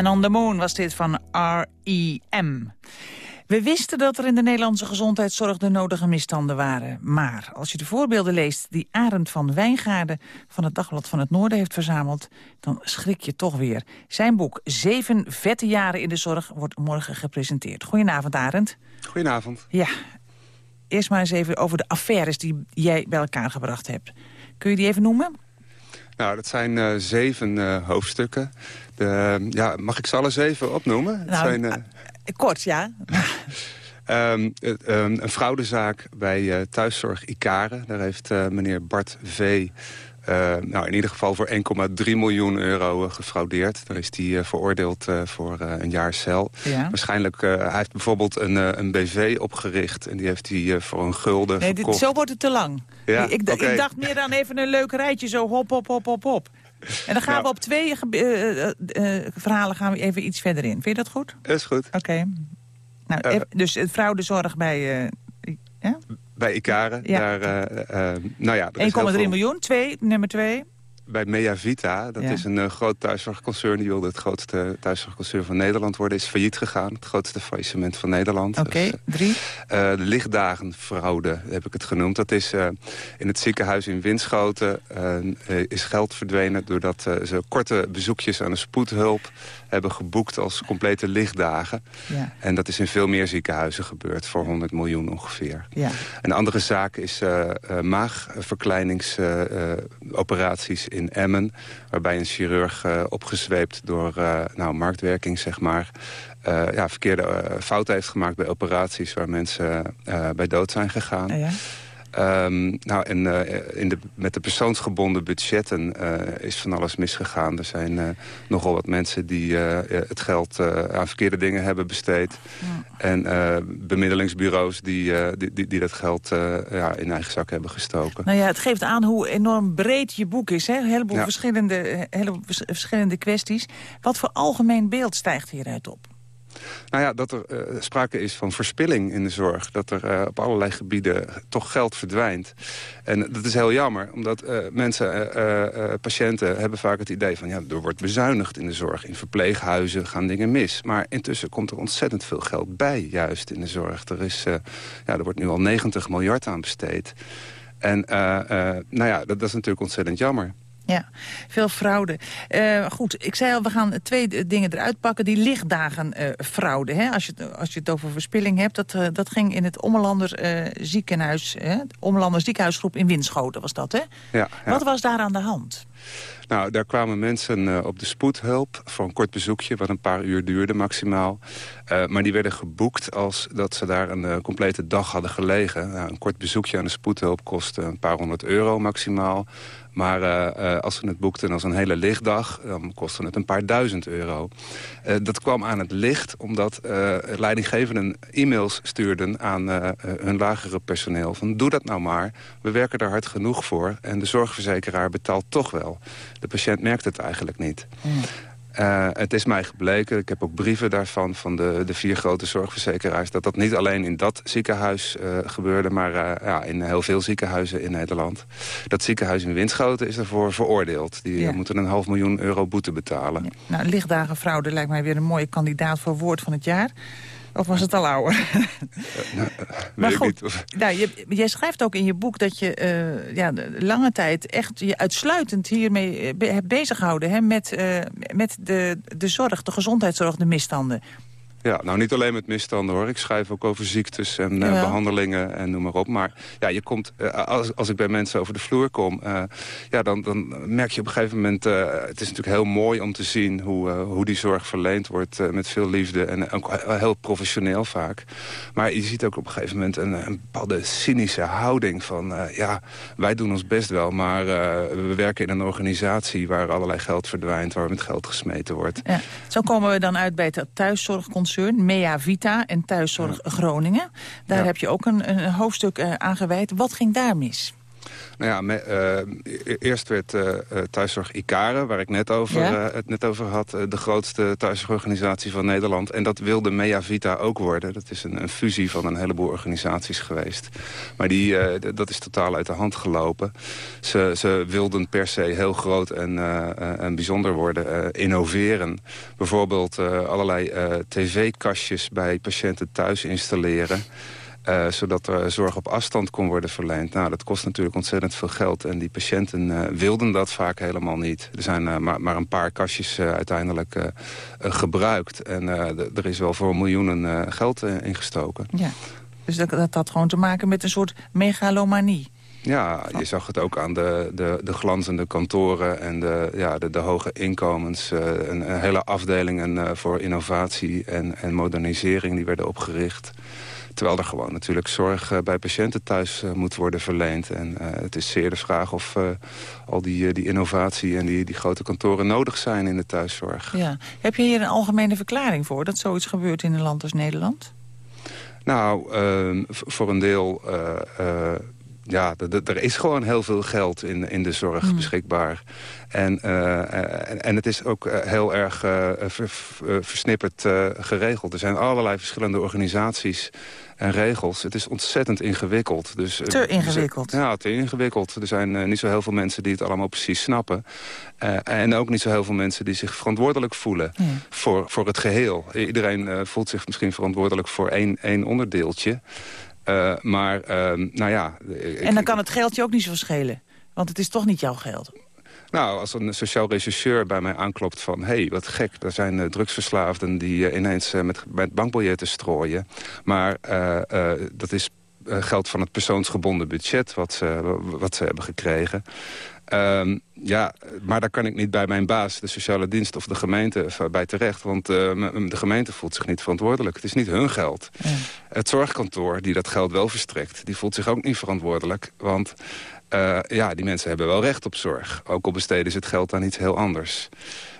Man on the Moon was dit van R.E.M. We wisten dat er in de Nederlandse gezondheidszorg de nodige misstanden waren. Maar als je de voorbeelden leest die Arend van Wijngaarden... van het Dagblad van het Noorden heeft verzameld... dan schrik je toch weer. Zijn boek Zeven vette jaren in de zorg wordt morgen gepresenteerd. Goedenavond, Arend. Goedenavond. Ja, eerst maar eens even over de affaires die jij bij elkaar gebracht hebt. Kun je die even noemen? Nou, dat zijn eh, zeven eh, hoofdstukken. De, ja, mag ik ze alle zeven opnoemen? Nou, zijn, eh, Kort, ja. het, ehm, een fraudezaak bij thuiszorg Icare. Daar heeft meneer Bart V. eh, nou, in ieder geval voor 1,3 miljoen euro eh, gefraudeerd. Daar is hij eh, veroordeeld voor een jaar cel. Ja. Waarschijnlijk, hij heeft bijvoorbeeld een, een BV opgericht... en die heeft hij voor een gulden Nee, dit, zo wordt het te lang. Ja, ik, ik dacht meer dan even een leuk rijtje, zo hop, hop, hop, hop, hop. En dan gaan Nou. we op twee verhalen gaan we even iets verder in. Vind je dat goed? Is goed. Oké. Nou, dus het fraudezorg bij ja? Bij Icare. Ja. Daar, eh, eh, nou ja, er is 1,3 heel veel- miljoen. Twee, nummer twee. bij Mea Vita. Dat Ja. is een eh, groot thuiszorgconcern. Die wilde het grootste thuiszorgconcern van Nederland worden. Is failliet gegaan. Het grootste faillissement van Nederland. Oké, Dus, drie. eh, de lichtdagenfraude heb ik het genoemd. Dat is eh, in het ziekenhuis in Winschoten eh, eh, is geld verdwenen... doordat eh, ze korte bezoekjes aan een spoedhulp hebben geboekt als complete lichtdagen. Ja. En dat is in veel meer ziekenhuizen gebeurd, voor 100 miljoen ongeveer. Ja. Een andere zaak is eh eh, maagverkleiningsoperaties in Emmen... waarbij een chirurg eh, opgezweept door eh, nou, marktwerking, zeg maar... eh, ja, verkeerde eh, fouten heeft gemaakt bij operaties... waar mensen eh, bij dood zijn gegaan. Ah, ja. Ehm, nou, en eh, in de, met de persoonsgebonden budgetten eh, is van alles misgegaan. Er zijn eh, nogal wat mensen die het geld aan verkeerde dingen hebben besteed. En bemiddelingsbureaus die, die, die, die dat geld ja, in eigen zak hebben gestoken. Nou ja, het geeft aan hoe enorm breed je boek is. Hè? Een heleboel, Ja. verschillende, heleboel vers- verschillende kwesties. Wat voor algemeen beeld stijgt hieruit op? Nou ja, dat er eh, sprake is van verspilling in de zorg. Dat er eh, op allerlei gebieden toch geld verdwijnt. En dat is heel jammer, omdat eh, mensen, patiënten... hebben vaak het idee van, ja, er wordt bezuinigd in de zorg. In verpleeghuizen gaan dingen mis. Maar intussen komt er ontzettend veel geld bij, juist in de zorg. Er, is, ja, er wordt nu al 90 miljard aan besteed. En nou ja, dat, dat is natuurlijk ontzettend jammer. Ja, veel fraude. Eh, goed, ik zei al, we gaan twee eh, dingen eruit pakken. Die lichtdagen eh, fraude. Hè? Als, je, het- als je het over verspilling hebt. Dat, dat ging in het Ommelanders eh, ziekenhuis. Hè? De Ommelanders ziekenhuisgroep in Winschoten was dat, hè? Ja, ja. Wat was daar aan de hand? Nou, daar kwamen mensen eh, op de spoedhulp voor een kort bezoekje... wat een paar uur duurde maximaal. Eh, maar die werden geboekt als dat ze daar een eh, complete dag hadden gelegen. Nou, een kort bezoekje aan de spoedhulp kostte een paar honderd euro maximaal. Maar als ze het boekten als een hele lichtdag... dan kostte het een paar duizend euro. Dat kwam aan het licht omdat leidinggevenden e-mails stuurden... aan hun lagere personeel. Van doe dat nou maar, we werken er hard genoeg voor... en de zorgverzekeraar betaalt toch wel. De patiënt merkt het eigenlijk niet. Uh, het is mij gebleken, ik heb ook brieven daarvan... van de, de vier grote zorgverzekeraars... dat dat niet alleen in dat ziekenhuis uh, gebeurde... maar uh, ja, in heel veel ziekenhuizen in Nederland. Dat ziekenhuis in Winschoten is daarvoor veroordeeld. Die ja. moeten een half miljoen euro boete betalen. Ja. Nou, lichtdagenfraude lijkt mij weer een mooie kandidaat voor woord van het jaar... Of was het al ouder? nou, maar goed, nou, je, jij schrijft ook in je boek dat je uh, ja, lange tijd echt je uitsluitend hiermee be hebt bezighouden. Hè, met, uh, met de, de zorg, de gezondheidszorg, de misstanden. Ja, nou niet alleen met misstanden hoor. Ik schrijf ook over ziektes en uh, behandelingen en noem maar op. Maar ja, je komt, uh, als, als ik bij mensen over de vloer kom... Uh, ja, dan, dan merk je op een gegeven moment... het is natuurlijk heel mooi om te zien hoe, hoe die zorg verleend wordt... met veel liefde en ook heel professioneel vaak. Maar je ziet ook op een gegeven moment een, een bepaalde cynische houding van... ja, wij doen ons best wel, maar we werken in een organisatie... waar allerlei geld verdwijnt, waar met geld gesmeten wordt. Ja. Zo komen we dan uit bij het thuiszorgconcept Mea Vita en Thuiszorg Groningen. Daar ja. heb je ook een, een hoofdstuk uh, aan gewijd. Wat ging daar mis? Nou ja, me, uh, eerst werd uh, thuiszorg Icare, waar ik net over, ja? uh, het net over had... de grootste thuiszorgorganisatie van Nederland. En dat wilde Mea Vita ook worden. Dat is een, een fusie van een heleboel organisaties geweest. Maar die, dat is totaal uit de hand gelopen. Ze, ze wilden per se heel groot en, en bijzonder worden. innoveren. Bijvoorbeeld allerlei tv-kastjes bij patiënten thuis installeren... Uh, zodat er zorg op afstand kon worden verleend. Nou, dat kost natuurlijk ontzettend veel geld. En die patiënten uh, wilden dat vaak helemaal niet. Er zijn uh, maar, maar, een paar kastjes uiteindelijk gebruikt. En er is wel voor miljoenen geld ingestoken. Ja, dus dat, dat had gewoon te maken met een soort megalomanie. Ja, je zag het ook aan de, de, de glanzende kantoren en de, ja, de, de hoge inkomens. een, een hele afdelingen voor innovatie en, en modernisering die werden opgericht. Terwijl er gewoon natuurlijk zorg uh, bij patiënten thuis uh, moet worden verleend. En uh, het is zeer de vraag of al die, die innovatie en die, die grote kantoren nodig zijn in de thuiszorg. Ja. Heb je hier een algemene verklaring voor dat zoiets gebeurt in een land als Nederland? Nou, ehm, voor een deel ja, er is gewoon heel veel geld in, in de zorg mm. beschikbaar. En, uh, en, en, het is ook heel erg uh, ver, versnipperd uh, geregeld. Er zijn allerlei verschillende organisaties en regels. Het is ontzettend ingewikkeld. Dus, te ingewikkeld? Ja, te ingewikkeld. Er zijn niet zo heel veel mensen die het allemaal precies snappen. en ook niet zo heel veel mensen die zich verantwoordelijk voelen mm. voor, voor het geheel. Iedereen voelt zich misschien verantwoordelijk voor één, één onderdeeltje. Uh, maar, uh, nou ja... Ik, en dan kan het geld je ook niet zo schelen. Want het is toch niet jouw geld. Nou, als een sociaal rechercheur bij mij aanklopt van... hé, hey, wat gek, er zijn uh, drugsverslaafden die ineens met, met bankbiljetten strooien. Maar dat is geld van het persoonsgebonden budget wat ze, wat ze hebben gekregen. Um, ja, maar daar kan ik niet bij mijn baas, de sociale dienst of de gemeente bij terecht. Want uh, de gemeente voelt zich niet verantwoordelijk. Het is niet hun geld. Ja. Het zorgkantoor die dat geld wel verstrekt, die voelt zich ook niet verantwoordelijk. Want uh, ja, die mensen hebben wel recht op zorg. Ook al besteden ze het geld aan iets heel anders.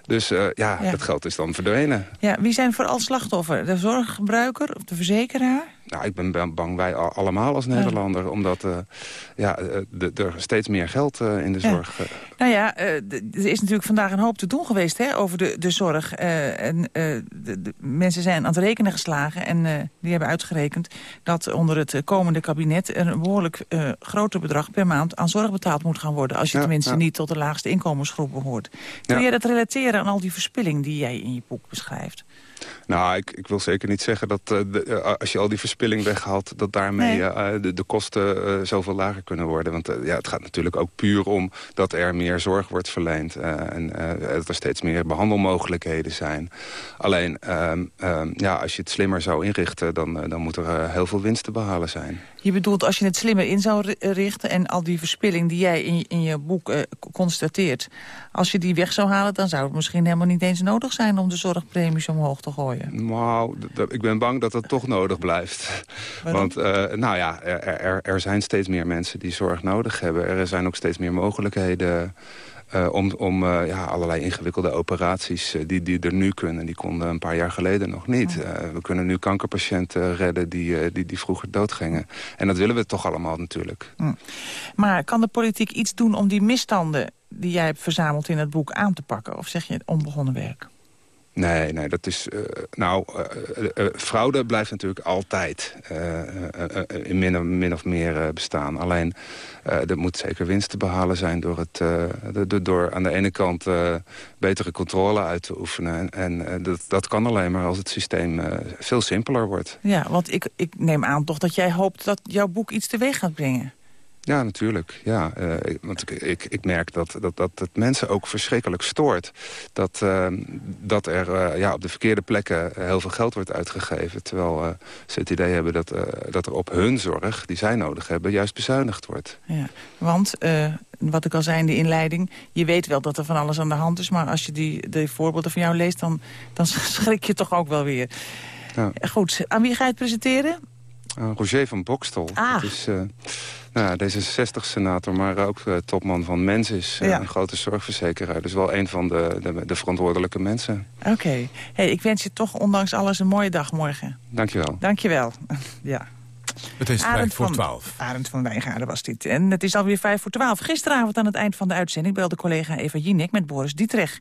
Dus uh, ja, ja, dat geld is dan verdwenen. Ja, wie zijn vooral slachtoffer? De zorggebruiker of de verzekeraar? Nou, ik ben bang wij allemaal als Nederlander. Ja. Omdat uh, ja, er steeds meer geld uh, in de zorg... Ja. Nou ja, er is natuurlijk vandaag een hoop te doen geweest hè, over de, de zorg. en, de, de, mensen zijn aan het rekenen geslagen. En die hebben uitgerekend dat onder het komende kabinet... een behoorlijk groter bedrag per maand aan zorg betaald moet gaan worden. Als je ja, tenminste niet tot de laagste inkomensgroep behoort. Kun je dat relateren aan al die verspilling die jij in je boek beschrijft? Nou, ik, ik wil zeker niet zeggen dat uh, de, uh, als je al die verspilling weghaalt... dat daarmee nee. uh, de, de, kosten zoveel lager kunnen worden. Want ja, het gaat natuurlijk ook puur om dat er meer zorg wordt verleend. en dat er steeds meer behandelmogelijkheden zijn. Alleen, ehm, ehm, ja, als je het slimmer zou inrichten... dan, dan moet er heel veel winst te behalen zijn. Je bedoelt als je het slimmer in zou richten... en al die verspilling die jij in, in je boek constateert... als je die weg zou halen, dan zou het misschien helemaal niet eens nodig zijn... om de zorgpremies omhoog te gooien. Nou, ik ben bang dat het toch nodig blijft. Want, uh, nou ja, er, er, er, zijn steeds meer mensen die zorg nodig hebben. Er zijn ook steeds meer mogelijkheden... Uh, om, om uh, ja, allerlei ingewikkelde operaties uh, die, die er nu kunnen. Die konden een paar jaar geleden nog niet. we kunnen nu kankerpatiënten redden die, die, die vroeger doodgingen. En dat willen we toch allemaal natuurlijk. Mm. Maar kan de politiek iets doen om die misstanden die jij hebt verzameld in het boek aan te pakken? Of zeg je onbegonnen werk? Nee, nee, dat is... Uh, nou, uh, fraude blijft natuurlijk altijd in min of, meer bestaan. Alleen, er moet zeker winst te behalen zijn... door, het, de, door aan de ene kant betere controle uit te oefenen. En, en dat, dat kan alleen maar als het systeem veel simpeler wordt. Ja, want ik, ik neem aan toch dat jij hoopt dat jouw boek iets teweeg gaat brengen. Ja, natuurlijk. Ja, uh, want ik, ik, ik, merk dat, dat, dat het mensen ook verschrikkelijk stoort. Dat, uh, dat er uh, ja, op de verkeerde plekken heel veel geld wordt uitgegeven. Terwijl ze het idee hebben dat, dat er op hun zorg, die zij nodig hebben, juist bezuinigd wordt. Ja, want, wat ik al zei in de inleiding, je weet wel dat er van alles aan de hand is. Maar als je die, de voorbeelden van jou leest, dan, dan schrik je toch ook wel weer. Ja. Goed, aan wie ga je het presenteren? Roger van Bokstel. Ah. Dat is, nou, D66-senator, maar ook uh, topman van Mensis. Uh, Een grote zorgverzekeraar. Dus wel een van de, de, de verantwoordelijke mensen. Oké. Hey, ik wens je toch ondanks alles een mooie dag morgen. Dankjewel. Dankjewel. ja. Het is vijf voor twaalf. Arend van Wijngaarden was dit. En het is alweer vijf voor twaalf. Gisteravond aan het eind van de uitzending belde collega Eva Jinek met Boris Dietrich.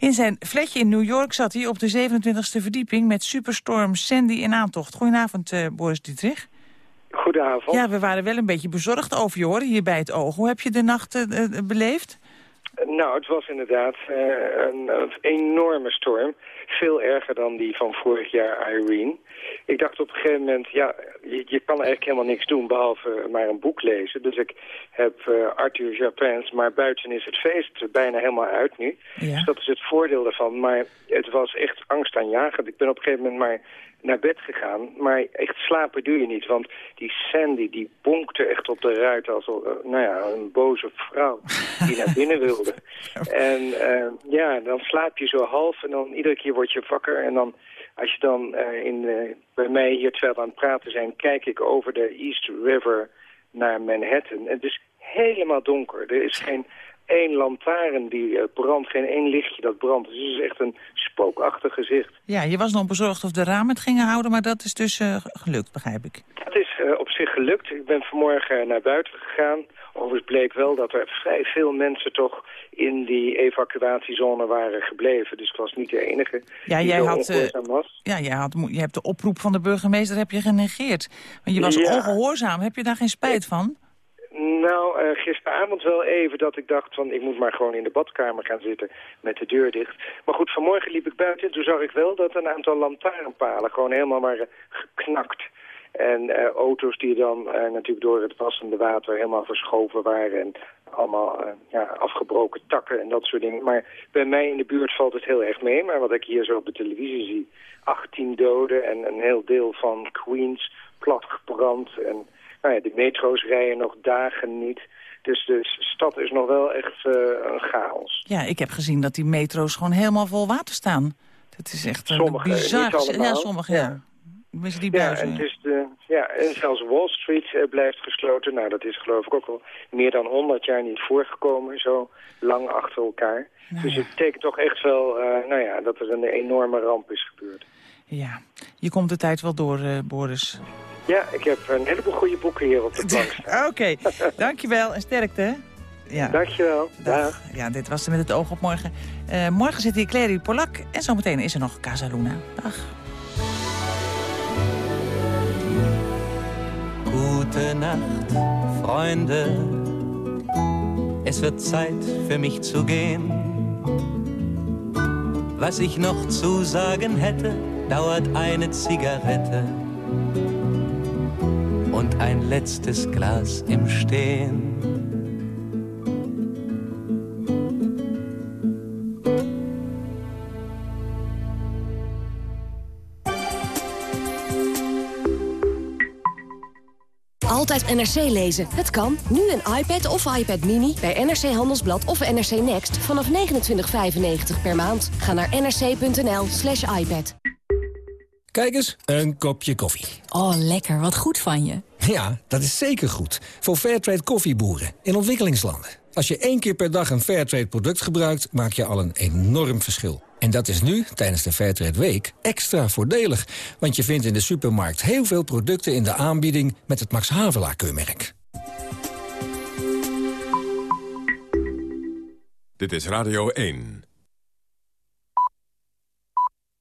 In zijn flatje in New York zat hij op de 27e verdieping... met superstorm Sandy in aantocht. Goedenavond, uh, Boris Dietrich. Goedenavond. Ja, we waren wel een beetje bezorgd over je hoor, hier bij het oog. Hoe heb je de nacht uh, beleefd? Nou, het was inderdaad uh, een, een, enorme storm. Veel erger dan die van vorig jaar Irene. Ik dacht op een gegeven moment, ja, je, je kan eigenlijk helemaal niks doen behalve maar een boek lezen. Dus ik heb uh, Arthur Japins, maar buiten is het feest bijna helemaal uit nu. Ja. Dus dat is het voordeel daarvan. Maar het was echt angstaanjagend. Ik ben op een gegeven moment maar naar bed gegaan. Maar echt slapen doe je niet, want die Sandy die bonkte echt op de ruit als uh, nou ja, een boze vrouw die naar binnen wilde. En uh, ja, dan slaap je zo half en dan iedere keer word je wakker en dan... Als je dan uh, in, bij mij hier terwijl we aan het praten zijn, kijk ik over de East River naar Manhattan. Het is helemaal donker. Er is geen één lantaarn die uh, brandt, geen één lichtje dat brandt. Dus het is echt een spookachtig gezicht. Ja, je was nog bezorgd of de ramen het gingen houden, maar dat is dus uh, gelukt, begrijp ik. Dat is uh, op zich gelukt. Ik ben vanmorgen naar buiten gegaan. Overigens bleek wel dat er vrij veel mensen toch in die evacuatiezone waren gebleven. Dus ik was niet de enige ja, die jij had, was. Ja, jij had, je hebt de oproep van de burgemeester heb je genegeerd. Want je was ja. ongehoorzaam. Heb je daar geen spijt van? Nou, uh, gisteravond wel even dat ik dacht van ik moet maar gewoon in de badkamer gaan zitten met de deur dicht. Maar goed, vanmorgen liep ik buiten en toen zag ik wel dat een aantal lantaarnpalen gewoon helemaal waren geknakt. En uh, auto's die dan uh, natuurlijk door het wassende water helemaal verschoven waren en allemaal ja, afgebroken takken en dat soort dingen. Maar bij mij in de buurt valt het heel erg mee. Maar wat ik hier zo op de televisie zie, 18 doden en een heel deel van Queens platgebrand en... Nou ja, de metro's rijden nog dagen niet. Dus de stad is nog wel echt uh, een chaos. Ja, ik heb gezien dat die metro's gewoon helemaal vol water staan. Dat is echt sommige, bizar. Ja, sommige, ja. ja. Die ja, en, de, ja, en zelfs Wall Street uh, blijft gesloten. Nou, dat is geloof ik ook al meer dan 100 jaar niet voorgekomen, zo lang achter elkaar. Nou, dus het betekent toch echt wel uh, nou ja, dat er een enorme ramp is gebeurd. Ja, je komt de tijd wel door, Boris. Ja, ik heb een heleboel goede boeken hier op de plank Oké, okay. dankjewel en sterkte. Ja. Dankjewel. Dag. Dag. Ja, dit was het met het oog op morgen. Uh, morgen zit hier Clary Polak en zometeen is er nog Casa Luna. Dag. Gute Nacht, Freunde. Es wird Zeit für mich zu gehen. Was ich noch zu sagen hätte, dauert eine Zigarette und ein letztes Glas im Stehen. Altijd NRC lezen. Het kan. Nu een iPad of iPad Mini bij NRC Handelsblad of NRC Next vanaf 29,95 per maand. Ga naar nrc.nl slash iPad. Kijk eens, een kopje koffie. Oh, lekker. Wat goed van je. Ja, dat is zeker goed. Voor Fairtrade koffieboeren in ontwikkelingslanden. Als je één keer per dag een Fairtrade product gebruikt, maak je al een enorm verschil. En dat is nu, tijdens de Fairtrade Week, extra voordelig. Want je vindt in de supermarkt heel veel producten in de aanbieding met het Max Havelaar keurmerk. Dit is Radio 1.